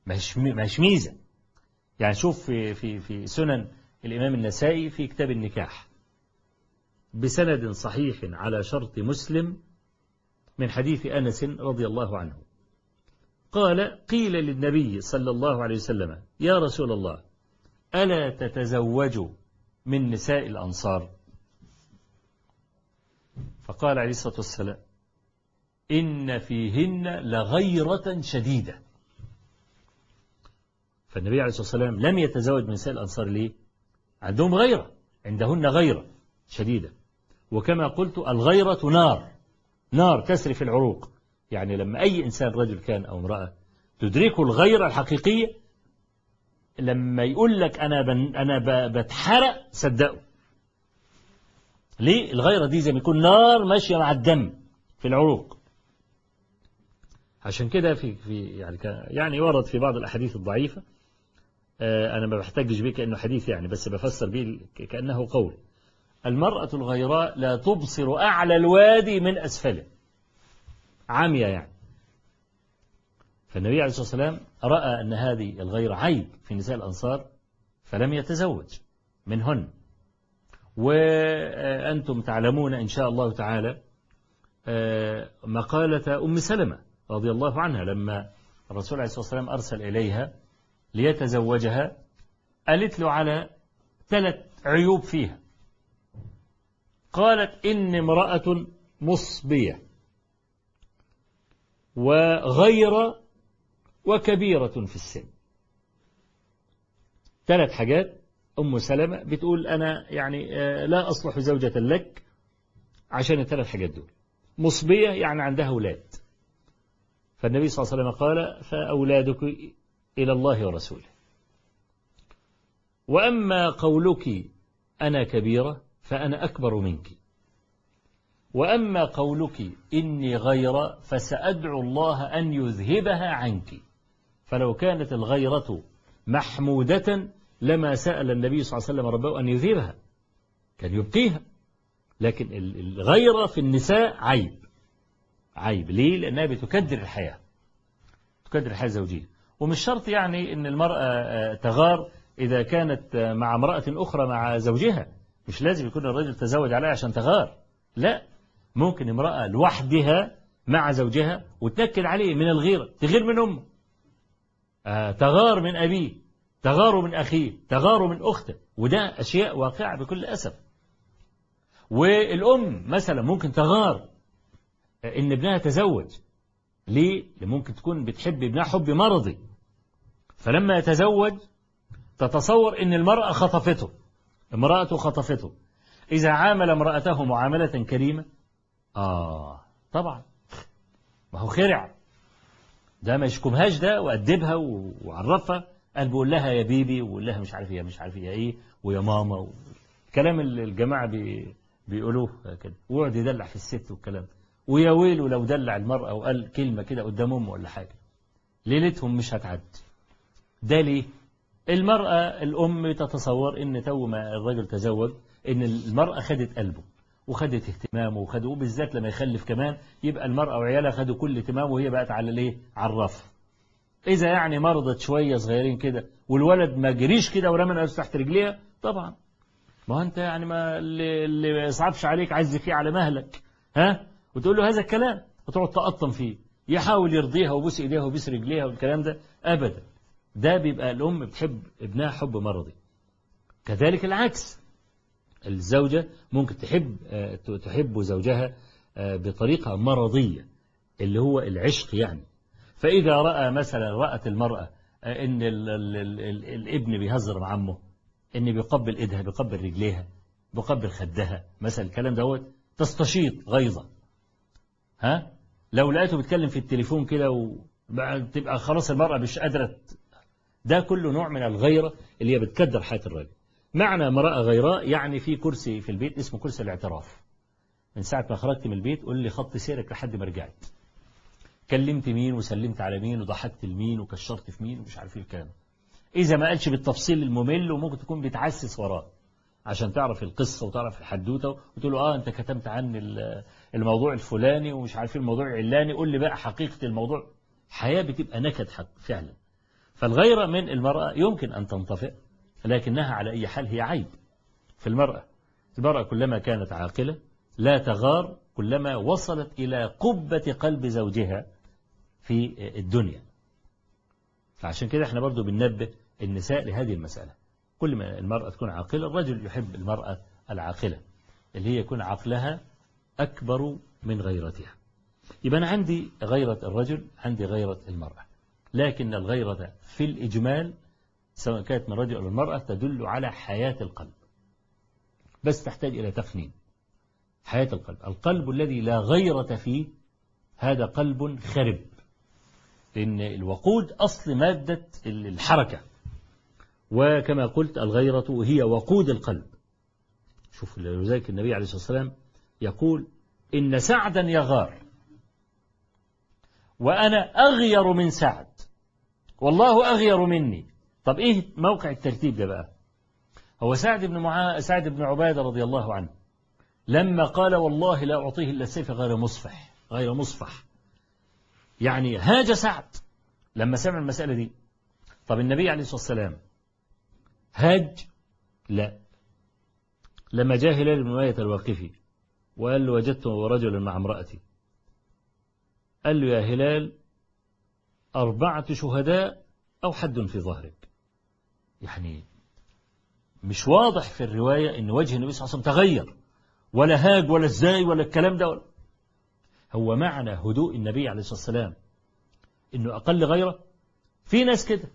مش ميزة. يعني شوف في في في سنن الإمام النسائي في كتاب النكاح. بسند صحيح على شرط مسلم من حديث أنس رضي الله عنه. قال قيل للنبي صلى الله عليه وسلم يا رسول الله ألا تتزوج من نساء الأنصار؟ فقال عليه الصلاة والسلام إن فيهن لغيرة شديدة. فالنبي عليه الصلاة والسلام لم يتزوج من نساء الأنصار ليه؟ عندهم غيرة عندهن غيرة شديدة. وكما قلت الغيرة نار. نار تسري في العروق. يعني لما أي إنسان رجل كان أو امرأة تدركه الغيرة الحقيقية لما يقول لك أنا بن أنا بتحرق صدقه. ليه؟ الغيرة دي زي ما يكون نار ماشية مع الدم في العروق. عشان كده في في يعني يعني ورد في بعض الأحاديث الضعيفة أنا ما بحتجش بيه كأنه حديث يعني بس بفسر به كأنه قول. المرأة الغيراء لا تبصر أعلى الوادي من أسفله. عامية يعني. فالنبي عليه الصلاة والسلام رأى أن هذه الغيرة عيب في نساء الأنصار فلم يتزوج منهن. وأنتم تعلمون إن شاء الله تعالى مقالة أم سلمة رضي الله عنها لما الرسول عليه الصلاة والسلام أرسل إليها ليتزوجها قالت له على ثلاث عيوب فيها. قالت إن امرأة مصبية وغير وكبيرة في السن. ثلاث حاجات. أم سلمة بتقول أنا يعني لا أصلح زوجة لك عشان الثلاث حاجات دول. مصبية يعني عندها أولاد. فالنبي صلى الله عليه وسلم قال فأولادك إلى الله ورسوله. وأما قولك أنا كبيرة فأنا أكبر منك. وأما قولك إني غير فسأدعو الله أن يذهبها عنك. فلو كانت الغيرة محمودة لما سأل النبي صلى الله عليه وسلم ربه أن يذهبها. كان يبقيها. لكن الغيرة في النساء عيب. عيب. ليه؟ لأنها بتكدر الحياة. تكدر الحياة الزوجية ومش شرط يعني أن المرأة تغار إذا كانت مع امرأة أخرى مع زوجها. مش لازم يكون الرجل تزوج عليها عشان تغار. لا ممكن امرأة لوحدها مع زوجها وتنكد عليه من الغيرة تغير من أمه. آه تغار من أبيه تغار من أخيه تغار من أخته. وده أشياء واقعة بكل أسف. والأم مثلا ممكن تغار إن ابنها تزوج. ليه؟ ممكن تكون بتحب ابنها حب مرضي. فلما يتزوج تتصور إن المرأة خطفته. امرأته خطفته. إذا عامل امرأته معاملة كريمة. آه طبعا. ما هو خرع ده ما يشكمهاش ده وأدبها وعرفها. قال بيقول لها يا بيبي ويقول لها مش عارف يا مش عارف يا إيه ويا ماما. و... كلام الجماعة بي... بيقولوه كده. ويقعد يدلع في الست والكلام ده. ويا ويله لو دلع المرأة وقال كلمة كده قدام أمه ولا حاجة ليلتهم مش هتعدي ده ليه؟ المرأة الأم تتصور إن تو ما الرجل تزوج إن المرأة خدت قلبه وخدت اهتمامه وخدوا وبالذات لما يخلف كمان يبقى المرأة وعيالها خدوا كل اهتمامه وهي بقت على الإيه؟ على الرف. إذا يعني مرضت شوية صغيرين كده والولد ما جريش كده ورمى نفسه تحت رجليها طبعا. ما أنت يعني ما اللي, ما يصعبش عليك عز فيه على مهلك. ها؟ وتقول له هذا الكلام وتقعد تقطم فيه. يحاول يرضيها وبوس إيديها وبوس رجليها والكلام ده ابدا. ده بيبقى الأم بتحب ابنها حب مرضي. كذلك العكس. الزوجة ممكن تحب تحب زوجها بطريقة مرضية اللي هو العشق يعني. فإذا رأى مثلا رأت المرأة إن ال ال ال ال الابن بيهزر مع عمه إن بيقبل إيدها بيقبل رجليها بيقبل خدها مثلا الكلام دوت تستشيط غيظة. ها؟ لو لقيته بيتكلم في التليفون كده وتبقى خلاص المرأة مش قادرة ده كله نوع من الغيرة اللي هي بتكدر حياة الراجل معنى امرأة غيراء يعني في كرسي في البيت اسمه كرسي الاعتراف. من ساعة ما خرجت من البيت قول لي خط سيرك لحد ما رجعت. كلمت مين وسلمت على مين وضحكت لمين وكشرت في مين ومش عارف إيه الكلام إذا ما قالش بالتفصيل الممل وممكن تكون بتعسس وراه. عشان تعرف القصة وتعرف الحدوتة وتقول له آه أنت كتمت عني الموضوع الفلاني ومش عارف الموضوع العلاني. قول لي بقى حقيقة الموضوع. حياة بتبقى نكد حق فعلا. فالغيرة من المرأة يمكن أن تنطفئ لكنها على أي حال هي عيب في المرأة. المرأة كلما كانت عاقلة لا تغار كلما وصلت إلى قبة قلب زوجها في الدنيا. فعشان كده إحنا برضو بننبه النساء لهذه المسألة. كل ما المرأة تكون عاقلة الرجل يحب المرأة العاقلة اللي هي يكون عقلها أكبر من غيرتها. يبقى أنا عندي غيرة الرجل عندي غيرة المرأة. لكن الغيرة في الإجمال سواء كانت من الرجل أو المرأة تدل على حياة القلب. بس تحتاج إلى تفنين حياة القلب. القلب الذي لا غيرة فيه هذا قلب خرب. لأن الوقود أصل مادة الحركة. وكما قلت الغيرة هي وقود القلب. شوف لذلك النبي عليه الصلاة والسلام يقول إن سعدا يغار وأنا أغير من سعد. والله أغير مني. طب إيه موقع الترتيب ده بقى؟ هو سعد بن معا... سعد بن عبادة رضي الله عنه لما قال والله لا أعطيه إلا السيف غير مصفح غير مصفح. يعني هاج سعد لما سمع المسألة دي. طب النبي عليه الصلاة والسلام هاج؟ لا. لما جاء هلال بن ماية الواقفي وقال له وجدت رجلا مع امرأتي. قال له يا هلال أربعة شهداء أو حد في ظهرك. يعني مش واضح في الرواية أن وجه النبي صلى الله عليه وسلم تغير ولا هاج ولا إزاي ولا الكلام ده ولا. هو معنى هدوء النبي عليه الصلاة والسلام. إنه أقل غيرة؟ في ناس كده.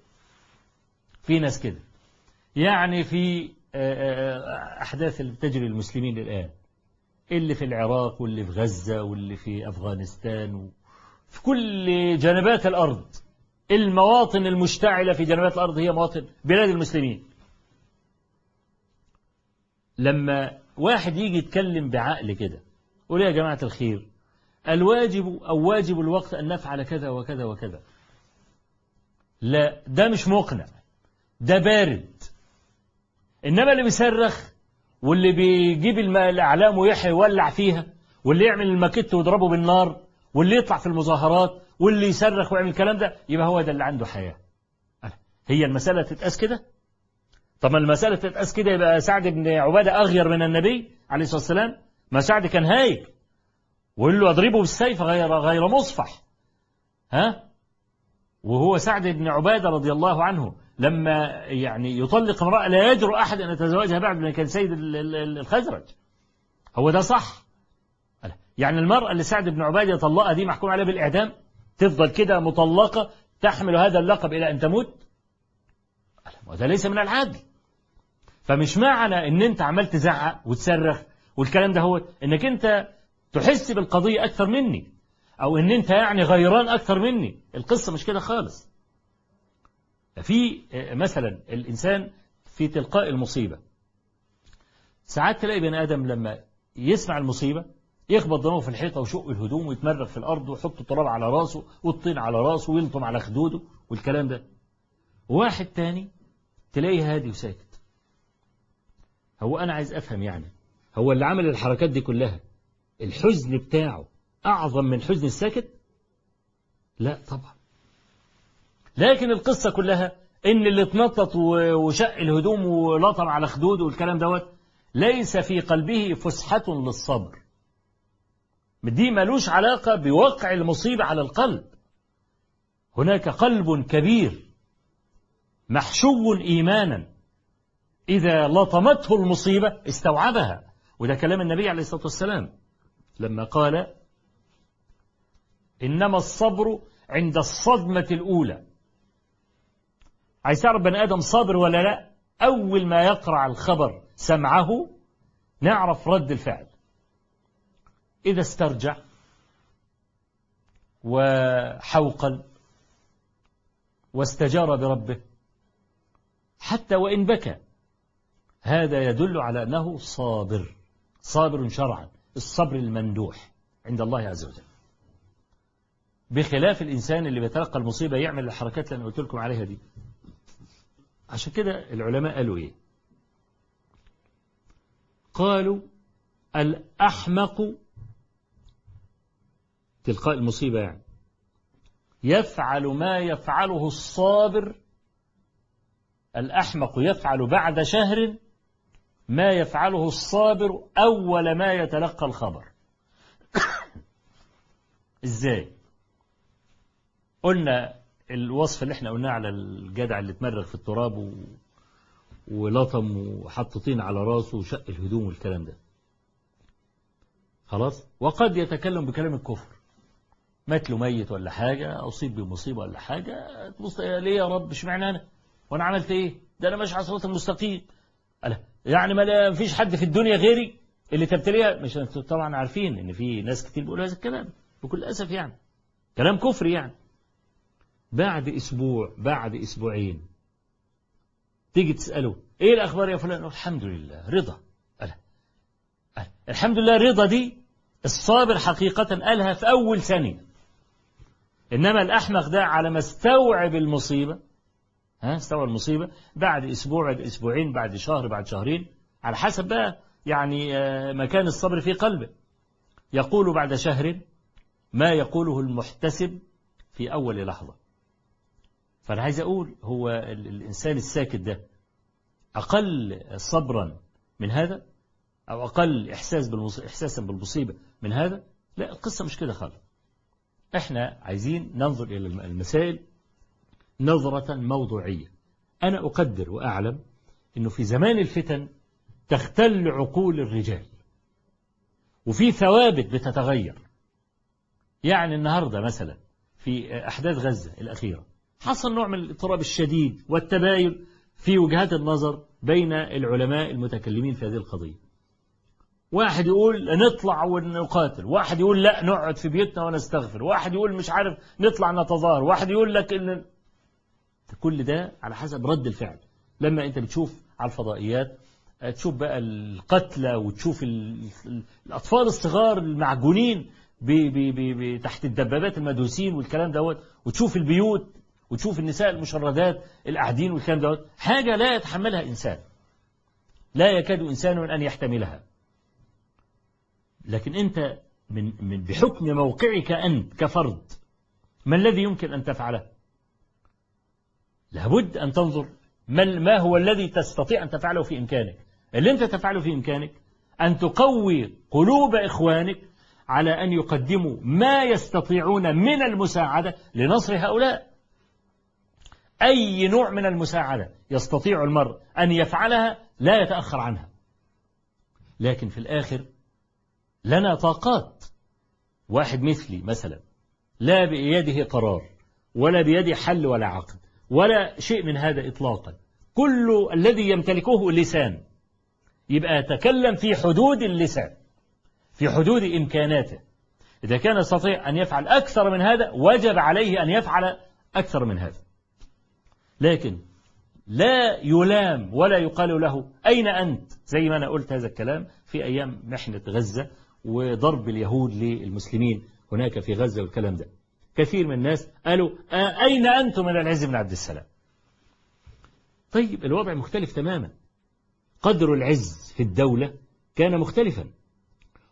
في ناس كده. يعني في أحداث اللي بتجري المسلمين الآن. اللي في العراق واللي في غزة واللي في أفغانستان في كل جنبات الأرض. المواطن المشتعلة في جنبات الأرض هي مواطن بلاد المسلمين. لما واحد يجي يتكلم بعقل كده قول يا جماعة الخير الواجب أو واجب الوقت أن نفعل كذا وكذا وكذا. لا ده مش مقنع ده بارد. إنما اللي بيصرخ واللي بيجيب الأعلام ويحيى يولع فيها واللي يعمل الماكيت ويضربه بالنار واللي يطلع في المظاهرات واللي يصرخ ويعمل الكلام ده يبقى هو ده اللي عنده حياة. هي المسألة تتقاس كده؟ طب ما المسألة تتقاس كده يبقى سعد بن عبادة أغير من النبي عليه الصلاة والسلام؟ ما سعد كان هايج. ويقول له أضربه بالسيف غير غير مصفح. ها؟ وهو سعد بن عبادة رضي الله عنه لما يعني يطلق امرأة لا يجرؤ أحد أن يتزوجها بعد لأن كان سيد الخزرج. هو ده صح؟ يعني المرأة اللي سعد بن عبادة طلقها دي محكوم عليها بالإعدام؟ تفضل كده مطلقة تحمل هذا اللقب إلى أن تموت؟ وده ليس من العدل فمش معنى إن أنت عمال تزعق وتصرخ والكلام ده هو إنك أنت تحس بالقضية أكثر مني أو إن أنت يعني غيران أكثر مني. القصة مش كده خالص. في مثلا الإنسان في تلقاء المصيبة. ساعات تلاقي بني آدم لما يسمع المصيبة يخبط دماغه في الحيطة ويشق الهدوم ويتمرغ في الأرض ويحط التراب على راسه والطين على راسه ويلطم على خدوده والكلام ده. واحد تاني تلاقيه هادي وساكت. هو أنا عايز أفهم يعني هو اللي عمل الحركات دي كلها الحزن بتاعه أعظم من حزن الساكت؟ لا طبعا. لكن القصة كلها إن اللي اتنطط وشق الهدوم ولطم على خدوده والكلام دوت ليس في قلبه فسحة للصبر. دي ملوش علاقة بوقع المصيبة على القلب. هناك قلب كبير محشو إيمانا. إذا لطمته المصيبة استوعبها. وده كلام النبي عليه الصلاة والسلام. لما قال إنما الصبر عند الصدمة الأولى. عايز تعرف بني آدم صابر ولا لا؟ أول ما يقرع الخبر سمعه نعرف رد الفعل. إذا استرجع وحوقل واستجار بربه حتى وإن بكى هذا يدل على أنه صابر صابر شرعا الصبر المندوح عند الله عز وجل. بخلاف الإنسان اللي بيتلقى المصيبة يعمل الحركات اللي أنا قلت لكم عليها دي. عشان كده العلماء قالوا إيه؟ قالوا الأحمق تلقاء المصيبة يعني. يفعل ما يفعله الصابر الأحمق يفعل بعد شهر ما يفعله الصابر أول ما يتلقى الخبر. إزاي؟ قلنا الوصف اللي إحنا قلناه على الجدع اللي اتمرغ في التراب و... ولطم وحط طين على راسه وشق الهدوم والكلام ده. خلاص؟ وقد يتكلم بكلام الكفر. مات له ميت ولا حاجة أصيب بمصيبة ولا حاجة تبص ليه يا رب؟ اشمعنى أنا؟ وأنا عملت إيه؟ ده أنا ماشي على صراط المستقيم. ألا يعني ما فيش حد في الدنيا غيري اللي تبتليها؟ مش أنتوا طبعا عارفين إن في ناس كتير بيقولوا هذا الكلام بكل أسف يعني. كلام كفر يعني. بعد أسبوع بعد أسبوعين تيجي تسأله إيه الأخبار يا فلان؟ الحمد لله رضا. ألا. ألا. الحمد لله رضا دي الصابر حقيقة قالها في أول ثانية. إنما الأحمق ده على ما استوعب المصيبة ها استوعب المصيبة بعد أسبوع بعد أسبوعين بعد شهر بعد شهرين على حسب بقى يعني مكان الصبر في قلبه. يقول بعد شهر ما يقوله المحتسب في أول لحظة. فأنا عايز أقول هو الإنسان الساكت ده أقل صبرا من هذا أو أقل إحساس بالمص... إحساسا بالمصيبة من هذا؟ لا القصة مش كده خالص. إحنا عايزين ننظر إلى المسائل نظرة موضوعية. أنا أقدر وأعلم أنه في زمان الفتن تختل عقول الرجال وفي ثوابت بتتغير. يعني النهاردة مثلا في أحداث غزة الأخيرة حصل نوع من الاضطراب الشديد والتباين في وجهات النظر بين العلماء المتكلمين في هذه القضية. واحد يقول نطلع ونقاتل واحد يقول لا نقعد في بيوتنا ونستغفر واحد يقول مش عارف نطلع نتظاهر واحد يقول لك إن كل ده على حسب رد الفعل. لما أنت بتشوف على الفضائيات تشوف بقى القتلى وتشوف الأطفال الصغار المعجونين بي بي بي تحت الدبابات المدوسين والكلام دوت وتشوف البيوت وتشوف النساء المشردات القاعدين والكلام دوت حاجة لا يتحملها إنسان. لا يكاد إنسان أن يحتملها. لكن أنت من من بحكم موقعك أنت كفرد ما الذي يمكن أن تفعله؟ لابد أن تنظر ما هو الذي تستطيع أن تفعله في إمكانك. اللي أنت تفعله في إمكانك أن تقوي قلوب إخوانك على أن يقدموا ما يستطيعون من المساعدة لنصر هؤلاء. أي نوع من المساعدة يستطيع المرء أن يفعلها لا يتأخر عنها. لكن في الآخر لنا طاقات. واحد مثلي مثلا لا بيده قرار ولا بيده حل ولا عقد ولا شيء من هذا إطلاقا. كل الذي يمتلكه لسان يبقى يتكلم في حدود اللسان في حدود إمكاناته. إذا كان يستطيع أن يفعل أكثر من هذا وجب عليه أن يفعل أكثر من هذا. لكن لا يلام ولا يقال له أين أنت. زي ما أنا قلت هذا الكلام في أيام محنة غزة وضرب اليهود للمسلمين هناك في غزة والكلام ده. كثير من الناس قالوا أين أنتم من العز بن عبد السلام؟ طيب الوضع مختلف تماما. قدر العز في الدولة كان مختلفا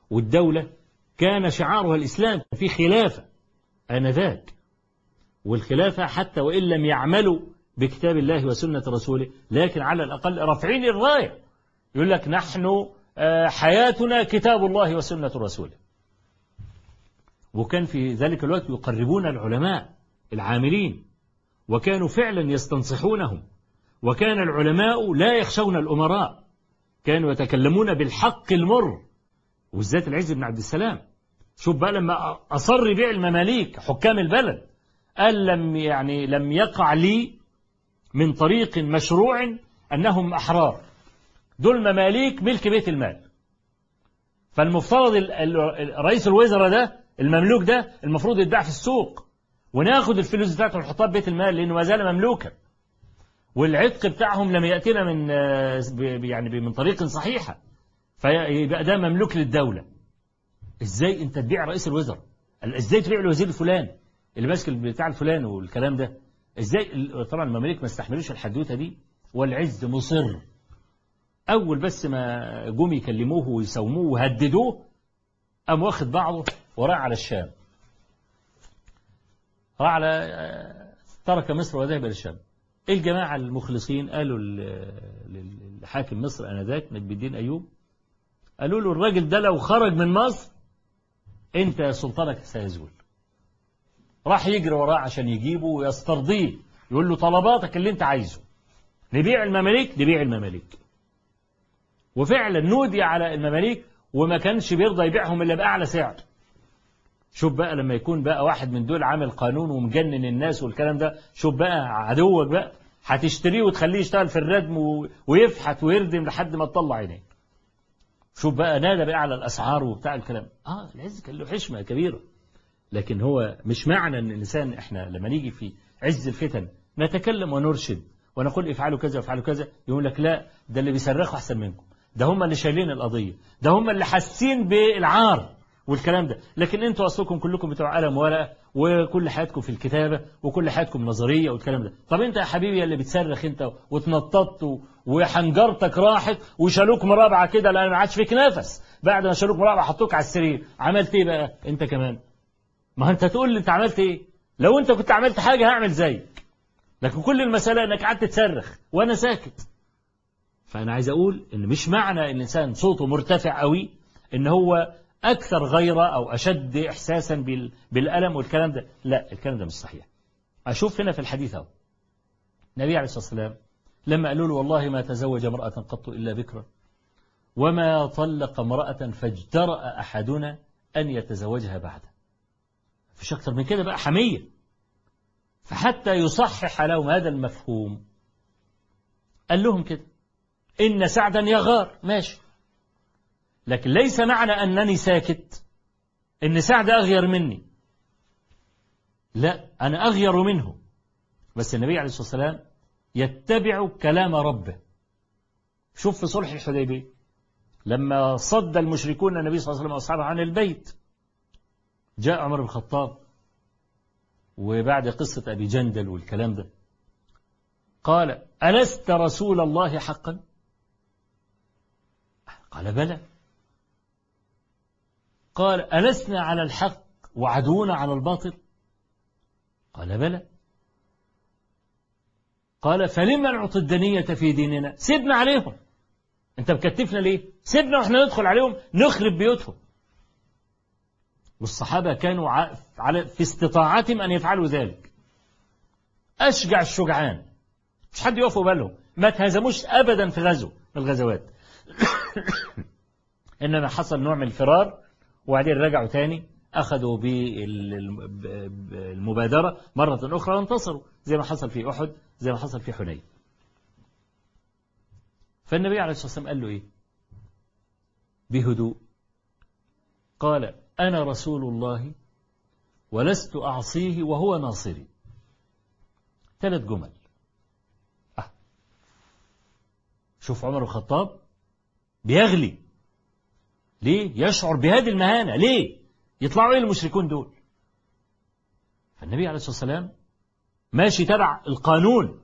والدولة كان شعارها الإسلام في خلافة آنذاك والخلافة حتى وإن لم يعملوا بكتاب الله وسنة رسوله لكن على الأقل رافعين الراية. يقول لك نحن حياتنا كتاب الله وسنة رسوله. وكان في ذلك الوقت يقربون العلماء العاملين وكانوا فعلا يستنصحونهم وكان العلماء لا يخشون الأمراء كانوا يتكلمون بالحق المر وبالذات العز بن عبد السلام. شوف بقى لما أصر بيع المماليك حكام البلد قال لم يعني لم يقع لي من طريق مشروع أنهم أحرار. دول مماليك ملك بيت المال. فالمفترض رئيس الوزراء ده المملوك ده المفروض يتباع في السوق. وناخد الفلوس بتاعته ونحطها في بيت المال لأنه ما زال مملوكا والعتق بتاعهم لم يأتينا من يعني من طريق صحيحة. فيبقى ده مملوك للدولة. إزاي أنت تبيع رئيس الوزراء؟ إزاي تبيع الوزير الفلاني؟ اللي ماسك بتاع الفلان والكلام ده. إزاي طبعا المماليك ما استحملوش الحدوتة دي. والعز مصر. أول بس ما جم يكلموه ويساوموه وهددوه قام واخد بعضه وراح على الشام. راح على ترك مصر وذهب إلى الشام. الجماعة المخلصين؟ قالوا لحاكم مصر آنذاك نجم الدين أيوب. قالوا له الراجل ده لو خرج من مصر أنت سلطانك سيزول. راح يجري وراه عشان يجيبه ويسترضيه. يقول له طلباتك اللي أنت عايزه. نبيع المماليك نبيع المماليك. وفعلا نودي على المماليك وما كانش بيرضى يبيعهم إلا بأعلى سعر. شوف بقى لما يكون بقى واحد من دول عامل قانون ومجنن الناس والكلام ده شوف بقى عدوك بقى. هتشتريه وتخليه يشتغل في الردم ويفحت ويردم لحد ما تطلع عينيه شوف بقى نادى بأعلى الأسعار وبتاع الكلام. آه العز كان له حشمة كبيرة. لكن هو مش معنى أن الإنسان إحنا لما نيجي في عز الفتن نتكلم ونرشد ونقول افعلوا كذا وافعلوا كذا يقول لك لا ده اللي بيصرخوا أحسن منكم. ده هم اللي شايلين القضية. ده هم اللي حاسين بالعار والكلام ده. لكن أنتوا أصلكم كلكم بتوع قلم ورقة وكل حياتكم في الكتابة وكل حياتكم نظرية والكلام ده. طب انت يا حبيبي اللي بتصرخ انت وتنططت وحنجرتك راحت وشالوك مرابعة كده لأن ما عادش فيك نفس. بعد ما شالوك مرابعة حطوك على السرير. عملت إيه بقى انت كمان؟ ما انت تقول لي انت عملت إيه؟ لو انت كنت عملت حاجة هعمل زيك. لكن كل المسألة انك قعدت تصرخ وأنا ساكت. فأنا عايز أقول إن مش معنى إن الإنسان صوته مرتفع قوي إن هو أكثر غيرة أو أشد إحساسا بالألم والكلام ده. لا الكلام ده مش صحيح. أشوف هنا في الحديث أهو. النبي عليه الصلاة والسلام لما قالوا له والله ما تزوج امرأة قط إلا بكرا وما طلق امرأة فاجترأ أحدنا أن يتزوجها بعده. فيش أكثر من كده بقى حمية. فحتى يصحح لهم هذا المفهوم. قال لهم كده. إن سعدا يغار. ماشي. لكن ليس معنى أنني ساكت. إن سعد أغير مني. لا أنا أغير منه. بس النبي عليه الصلاة والسلام يتبع كلام ربه. شوف في صلح الحديبية. لما صد المشركون النبي صلى الله عليه وسلم وأصحابه عن البيت جاء عمر بن الخطاب وبعد قصة أبي جندل والكلام ده قال ألست رسول الله حقا؟ قال بلى. قال ألسنا على الحق وعدونا على الباطل؟ قال بلى. قال فلما نعطي الدنية في ديننا؟ سيبنا عليهم. أنت مكتفنا ليه؟ سيبنا وإحنا ندخل عليهم نخرب بيوتهم. والصحابة كانوا على في استطاعتهم أن يفعلوا ذلك. أشجع الشجعان. مش حد يقفوا بالهم ما تهزموش أبدا في غزو من الغزوات. إنما حصل نوع من الفرار وبعدين رجعوا تاني أخذوا بالمبادرة مرة أخرى وانتصروا زي ما حصل في أحد زي ما حصل في حنين. فالنبي عليه الصلاة والسلام قال له إيه؟ بهدوء. قال أنا رسول الله ولست أعصيه وهو ناصري. ثلاث جمل. أه. شوف عمر الخطاب بيغلي. ليه؟ يشعر بهذه المهانة. ليه؟ يطلعوا إيه المشركون دول؟ فالنبي عليه الصلاة والسلام ماشي تبع القانون.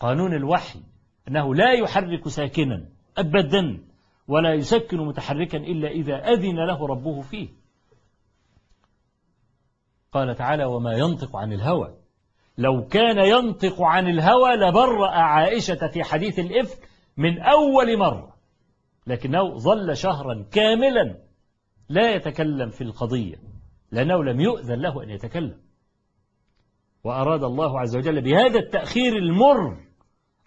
قانون الوحي. أنه لا يحرك ساكنا أبدا ولا يسكن متحركا إلا إذا أذن له ربه فيه. قال تعالى وما ينطق عن الهوى. لو كان ينطق عن الهوى لبرأ عائشة في حديث الإفك من أول مرة. لكنه ظل شهرا كاملا لا يتكلم في القضية لأنه لم يؤذن له أن يتكلم. وأراد الله عز وجل بهذا التأخير المر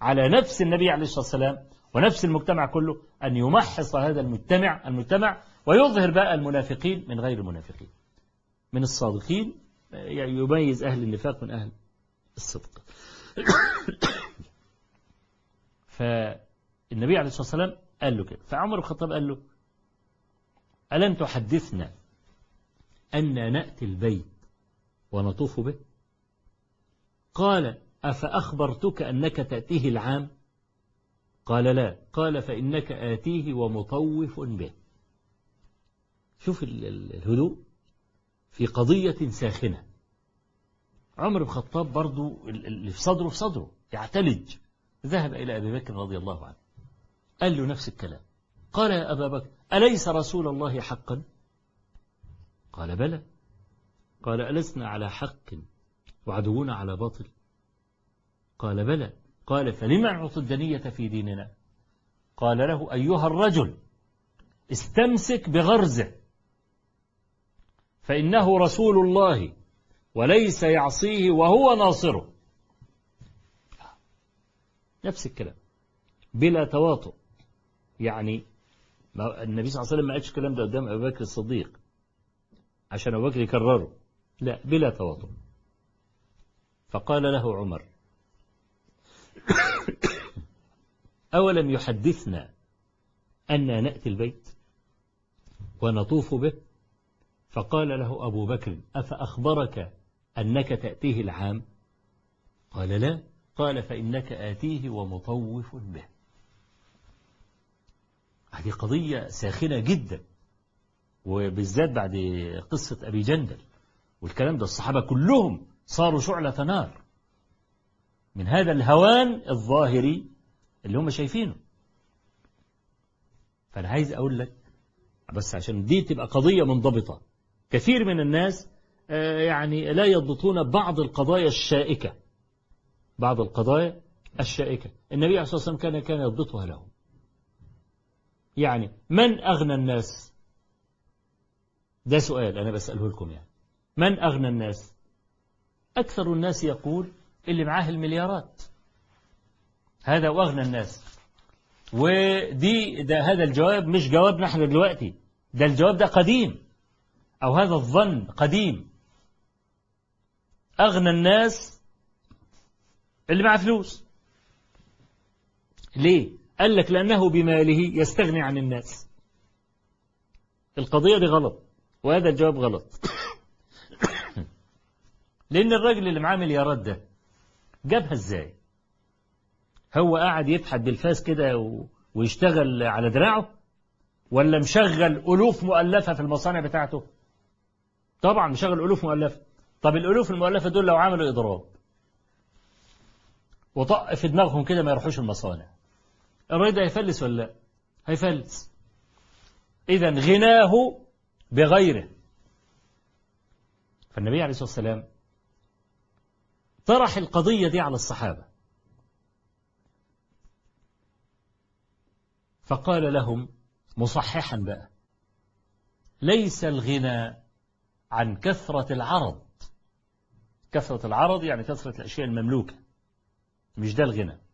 على نفس النبي عليه الصلاة والسلام ونفس المجتمع كله أن يمحص هذا المجتمع المجتمع ويظهر بقى المنافقين من غير المنافقين. من الصادقين يميز أهل النفاق من أهل الصدق. فالنبي عليه الصلاة والسلام قال له كده. فعمر الخطاب قال له ألم تحدثنا أن نأتي البيت ونطوف به؟ قال أفأخبرتك أنك تأتيه العام؟ قال لا. قال فإنك آتيه ومطوف به. شوف الهدوء في قضية ساخنة. عمر بن الخطاب برضو اللي في صدره في صدره يعتلج. ذهب إلى أبي بكر رضي الله عنه. قال له نفس الكلام. قال يا أبا بكر أليس رسول الله حقا؟ قال بلى. قال ألسنا على حق وعدونا على باطل؟ قال بلى. قال فلما نعطي الدنية في ديننا؟ قال له أيها الرجل استمسك بغرزه فإنه رسول الله وليس يعصيه وهو ناصره. نفس الكلام. بلا تواطؤ. يعني النبي صلى الله عليه وسلم ما قالش الكلام ده قدام أبو بكر الصديق عشان أبو بكر يكرره. لا بلا تواطؤ فقال له عمر أولم يحدثنا أن نأتي البيت ونطوف به؟ فقال له أبو بكر أفأخبرك أنك تأتيه العام؟ قال لا. قال فإنك آتيه ومطوف به. هذه قضية ساخنة جدا وبالذات بعد قصة أبي جندل. والكلام ده الصحابة كلهم صاروا شعلة نار من هذا الهوان الظاهري اللي هم شايفينه. فأنا عايز أقول لك بس عشان دي تبقى قضية منضبطة كثير من الناس يعني لا يضبطون بعض القضايا الشائكة. بعض القضايا الشائكة. النبي عليه الصلاة والسلام كان كان يضبطها لهم. يعني من أغنى الناس؟ ده سؤال أنا بسأله لكم يعني. من أغنى الناس؟ أكثر الناس يقول اللي معاه المليارات. هذا وأغنى الناس. ودي ده هذا الجواب مش جواب نحن دلوقتي. ده الجواب ده قديم. أو هذا الظن قديم. أغنى الناس اللي معاه فلوس. ليه؟ قال لك لأنه بماله يستغني عن الناس. القضية دي غلط وهذا الجواب غلط. لأن الراجل اللي معاه مليارات ده جابها إزاي؟ هو قاعد يبحث بالفاس كده و... ويشتغل على دراعه؟ ولا مشغل ألوف مؤلفة في المصانع بتاعته؟ طبعا مشغل ألوف مؤلفة. طب الألوف المؤلفة دول لو عملوا إضراب وطق في دماغهم كده ما يروحوش المصانع. الراجل ده هيفلس ولا لا؟ هيفلس. إذا غناه بغيره. فالنبي عليه الصلاة والسلام طرح القضية دي على الصحابة. فقال لهم مصححا بقى ليس الغنى عن كثرة العرض. كثرة العرض يعني كثرة الأشياء المملوكة مش ده الغنى.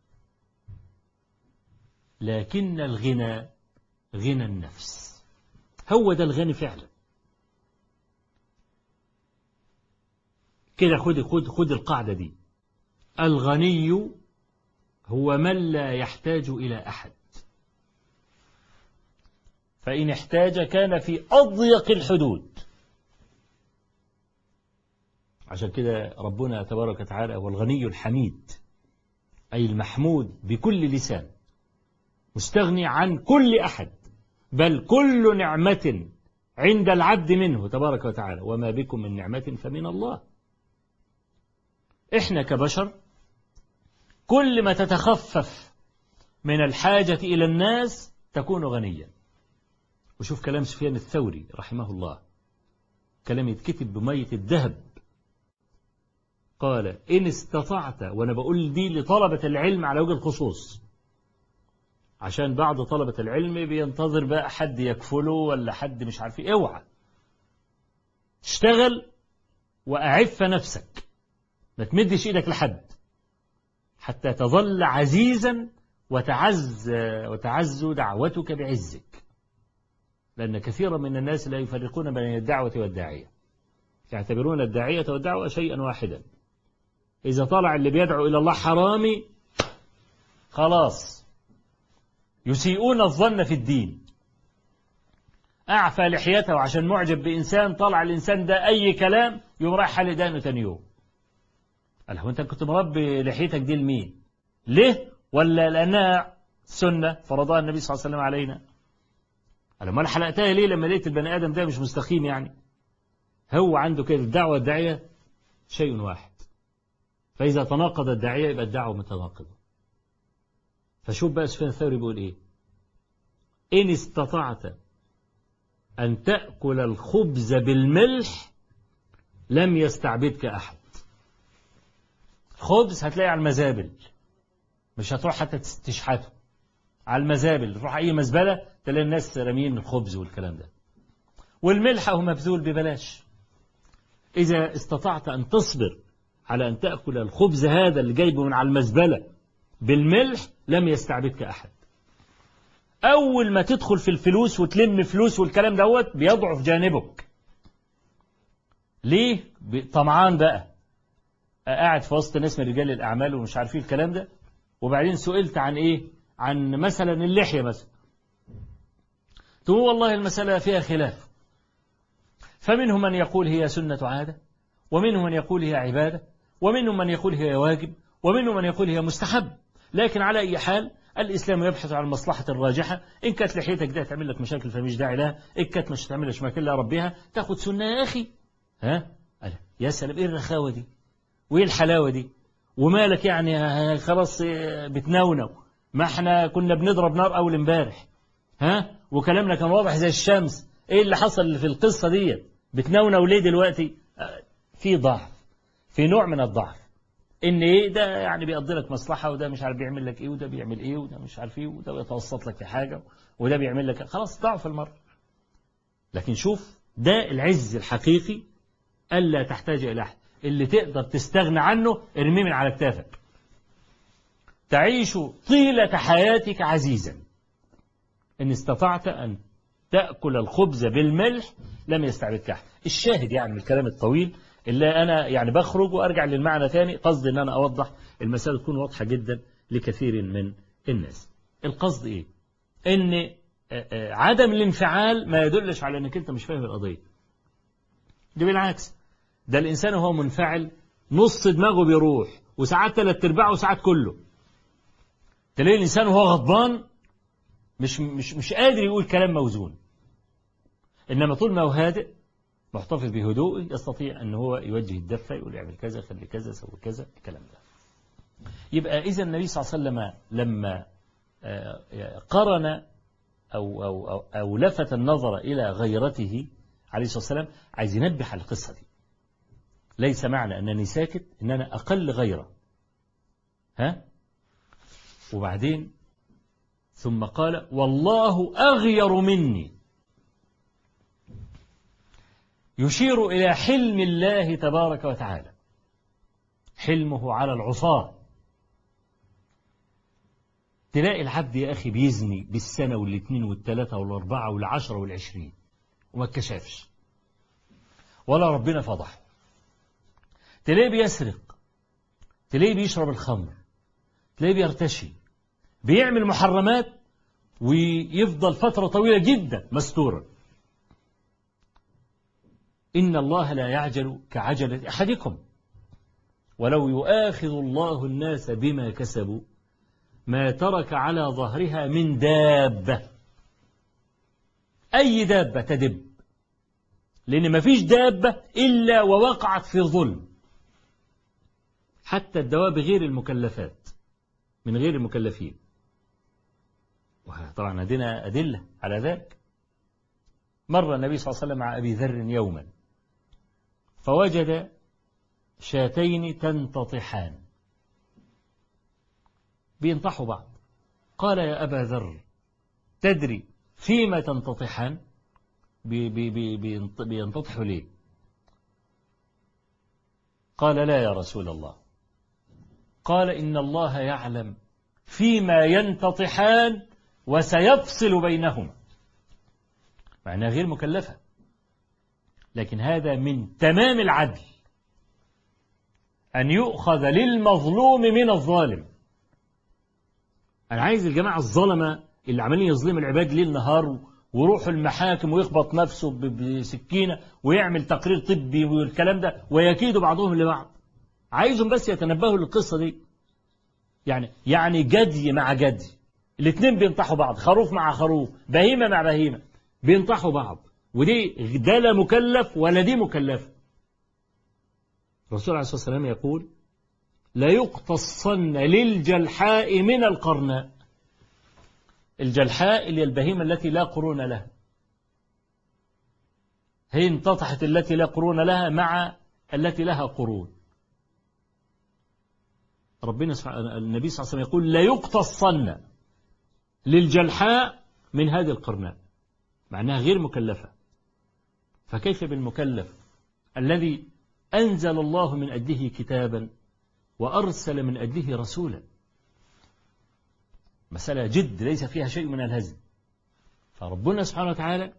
لكن الغنى غنى النفس. هو ده الغني فعلا. كده خد خد خد القاعدة دي. الغني هو من لا يحتاج إلى أحد. فإن احتاج كان في أضيق الحدود. عشان كده ربنا تبارك وتعالى هو الغني الحميد أي المحمود بكل لسان. مستغني عن كل أحد بل كل نعمة عند العبد منه تبارك وتعالى. وما بكم من نعمة فمن الله. إحنا كبشر كل ما تتخفف من الحاجة إلى الناس تكون غنيا. وشوف كلام سفيان الثوري رحمه الله كلام يتكتب بمية الذهب. قال إن استطعت وأنا بقول دي لطلبة العلم على وجه الخصوص. عشان بعض طلبة العلم بينتظر بقى حد يكفله ولا حد مش عارف إيه. اوعى. اشتغل وأعف نفسك. ما تمدش إيدك لحد. حتى تظل عزيزا وتعز وتعز دعوتك بعزك. لأن كثيرا من الناس لا يفرقون بين الدعوة والداعية. يعتبرون الداعية والدعوة شيئا واحدا. إذا طلع اللي بيدعو إلى الله حرامي خلاص. يسيئون الظن في الدين. أعفى لحيته عشان معجب بإنسان طلع الإنسان ده أي كلام يوم رايح حل دانه تاني يوم. قال هو أنت كنت مربي لحيتك دي لمين؟ ليه؟ ولا لأنها سنة فرضها النبي صلى الله عليه وسلم علينا؟ قال ما أنا حلقتها ليه لما لقيت البني آدم ده مش مستقيم يعني؟ هو عنده كده الدعوة الداعية شيء واحد. فإذا تناقض الداعية يبقى الدعوة متناقضة. فشوف بقى سفيان الثوري بيقول إيه؟ إن استطعت أن تأكل الخبز بالملح لم يستعبدك أحد. خبز هتلاقي على المزابل مش هتروح حتى تشحته. على المزابل تروح أي مزبلة تلاقي الناس رامين الخبز والكلام ده. والملح هو مبذول ببلاش. إذا استطعت أن تصبر على أن تأكل الخبز هذا اللي جايبه من على المزبلة بالملح لم يستعبدك أحد. أول ما تدخل في الفلوس وتلم فلوس والكلام دوت بيضعف جانبك. ليه؟ طمعان بقى. قاعد في وسط ناس من رجال الأعمال ومش عارفين الكلام ده. وبعدين سئلت عن إيه؟ عن مثلا اللحية مثلا. تقول والله المسألة فيها خلاف. فمنهم من يقول هي سنة عادة ومنهم من يقول هي عبادة ومنهم من يقول هي واجب ومنهم من يقول هي مستحب. لكن على أي حال الإسلام يبحث عن المصلحة الراجحة. إن كانت لحيتك ده تعمل لك مشاكل فمش داعي لها. إن كانت مش تعمل لك مشاكل ربها تاخد سنة يا أخي. ها؟ يا سلام إيه الرخاوة دي؟ وإيه الحلاوة دي؟ ومالك يعني؟ خلاص بتنونو. ما إحنا كنا بنضرب نار أول إمبارح. ها؟ وكلامنا كان واضح زي الشمس. إيه اللي حصل في القصة دي بتنونو ليه دلوقتي؟ في ضعف. في نوع من الضعف. ان إيه ده يعني بيقضي لك مصلحة وده مش عارف بيعمل لك إيه وده بيعمل إيه وده مش عارف إيه وده بيتوسط لك في حاجة وده بيعمل لك خلاص ضعف المرء. لكن شوف ده العز الحقيقي ألا تحتاج إلى أحد. اللي تقدر تستغنى عنه ارميه من على كتافك. تعيش طيلة حياتك عزيزا. إن استطعت أن تأكل الخبز بالملح لم يستعبدك أحد. الشاهد يعني من الكلام الطويل اللي أنا يعني بخرج وأرجع للمعنى تاني قصدي أن أنا أوضح المسألة تكون واضحة جدا لكثير من الناس. القصد إيه؟ أن عدم الانفعال ما يدلش على أنك أنت مش فاهم القضية. ده بالعكس ده الإنسان وهو منفعل نص دماغه بيروح وساعات ثلاث أرباعه وساعات كله. تلاقي الإنسان وهو غضبان مش مش مش قادر يقول كلام موزون. إنما طول ما هو هادئ محتفظ بهدوء يستطيع أن هو يوجه الدفة يقول اعمل كذا خلي كذا سوي كذا الكلام ده. يبقى إذا النبي صلى الله عليه وسلم لما قرن أو, أو, أو, أو لفت النظر إلى غيرته عليه الصلاة والسلام عايز ينبه على القصة دي. ليس معنى أنني ساكت أن أنا أقل غيرة. ها؟ وبعدين ثم قال والله أغير مني. يشير إلى حلم الله تبارك وتعالى. حلمه على العصاة. تلاقي العبد يا أخي بيزني بالسنة والاثنين والثلاثة والأربعة والعشرة والعشرين وما اتكشفش. ولا ربنا فضحه. تلاقيه بيسرق. تلاقيه بيشرب الخمر. تلاقيه بيرتشي. بيعمل محرمات ويفضل فترة طويلة جدا مستورا. إن الله لا يعجل كعجلة أحدكم. ولو يؤاخذ الله الناس بما كسبوا ما ترك على ظهرها من دابة. أي دابة تدب؟ لأن ما فيش دابة إلا ووقعت في ظلم حتى الدواب غير المكلفات من غير المكلفين. طبعا عندنا أدلة على ذلك. مر النبي صلى الله عليه وسلم مع أبي ذر يوما. فوجد شاتين تنتطحان. بينطحوا بعض. قال يا أبا ذر تدري فيما تنتطحان؟ بي بي بي بينتطحوا ليه؟ قال لا يا رسول الله. قال إن الله يعلم فيما ينتطحان وسيفصل بينهما. معناها غير مكلفة. لكن هذا من تمام العدل أن يؤخذ للمظلوم من الظالم. أنا عايز الجماعة الظلمة اللي عمالين يظلموا العباد ليل نهار ويروحوا المحاكم ويخبط نفسه بسكينة ويعمل تقرير طبي والكلام ده ويكيدوا بعضهم لبعض. عايزهم بس يتنبهوا للقصة دي. يعني يعني جدي مع جدي. الاثنين بينطحوا بعض خروف مع خروف بهيمة مع بهيمة. بينطحوا بعض. ودي ده لا مكلف ولا دي مكلفة. الرسول عليه الصلاة والسلام يقول ليقتصن للجلحاء من القرناء. الجلحاء اللي البهيمة التي لا قرون لها. هي انتطحت التي لا قرون لها مع التي لها قرون. ربنا النبي صلى الله عليه وسلم يقول لا يقتصن للجلحاء من هذه القرناء. معناها غير مكلفة. فكيف بالمكلف الذي أنزل الله من أجله كتابا وأرسل من أجله رسولا؟ مسألة جد ليس فيها شيء من الهزل. فربنا سبحانه وتعالى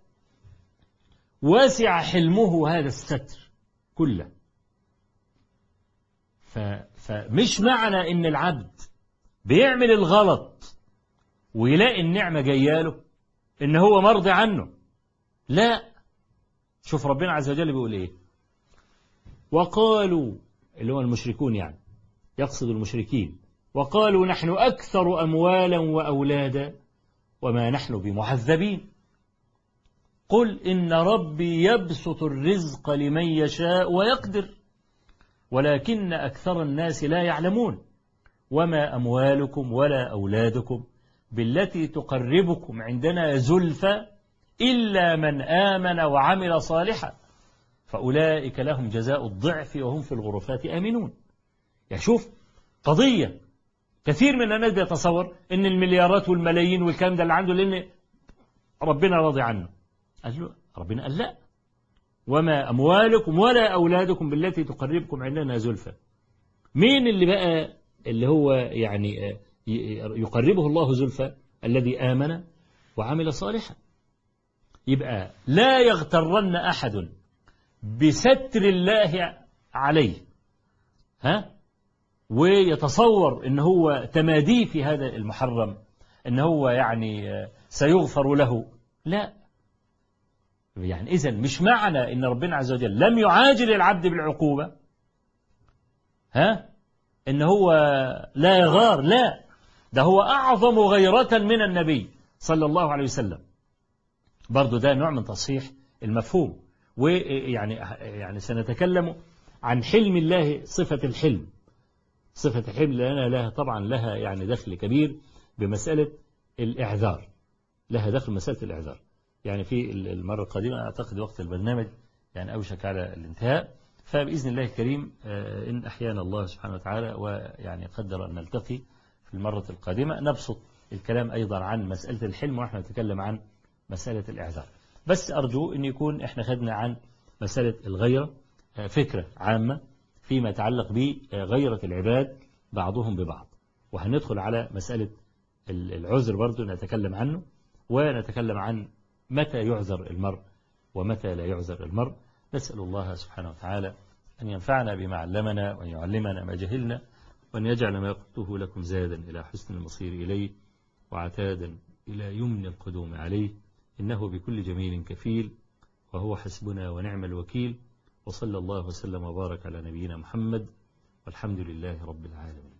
واسع حلمه هذا الستر كله. فمش معنى إن العبد بيعمل الغلط ويلاقي النعمة جاياله إن هو مرضي عنه. لا شوف ربنا عز وجل بيقول إيه؟ وقالوا اللي هو المشركون يعني يقصد المشركين. وقالوا نحن أكثر أموالا وأولادا وما نحن بمعذبين. قل إن ربي يبسط الرزق لمن يشاء ويقدر ولكن أكثر الناس لا يعلمون. وما أموالكم ولا أولادكم بالتي تقربكم عندنا زلفى إلا من آمن وعمل صالحا فأولئك لهم جزاء الضعف وهم في الغرفات آمنون. يعني شوف قضية كثير من الناس بيتصور إن المليارات والملايين والكلام ده اللي عنده لأن ربنا راضي عنه. قال له ربنا قال لا. وما أموالكم ولا أولادكم بالتي تقربكم عندنا زلفى. مين اللي بقى اللي هو يعني يقربه الله زلفى؟ الذي آمن وعمل صالحا. يبقى لا يغترن أحد بستر الله عليه. ها؟ ويتصور إن هو تماديه في هذا المحرم إن هو يعني سيغفر له. لا. يعني إذا مش معنى إن ربنا عز وجل لم يعاجل العبد بالعقوبة. ها؟ إن هو لا يغار لا. ده هو أعظم غيرة من النبي صلى الله عليه وسلم. برضو ده نوع من تصحيح المفهوم. ويعني يعني سنتكلم عن حلم الله صفة الحلم. صفة الحلم لنا لها طبعا لها يعني دخل كبير بمسألة الإعذار. لها دخل مسألة الإعذار. يعني في المرة القادمة أعتقد وقت البرنامج يعني أوشك على الانتهاء. فبإذن الله الكريم إن أحيانا الله سبحانه وتعالى ويعني قدر أن نلتقي في المرة القادمة. نبسط الكلام أيضا عن مسألة الحلم ونحن نتكلم عن مسألة الإعذار. بس أرجو أن يكون إحنا خدنا عن مسألة الغيرة فكرة عامة فيما يتعلق بغيرة العباد بعضهم ببعض. وهندخل على مسألة العذر برضو نتكلم عنه ونتكلم عن متى يعذر المرء ومتى لا يعذر المرء. نسأل الله سبحانه وتعالى أن ينفعنا بما علمنا وأن يعلمنا ما جهلنا وأن يجعل ما قلته لكم زادا إلى حسن المصير إليه وعتادا إلى يمن القدوم عليه. إنه بكل جميل كفيل وهو حسبنا ونعم الوكيل وصلى الله وسلم وبارك على نبينا محمد والحمد لله رب العالمين.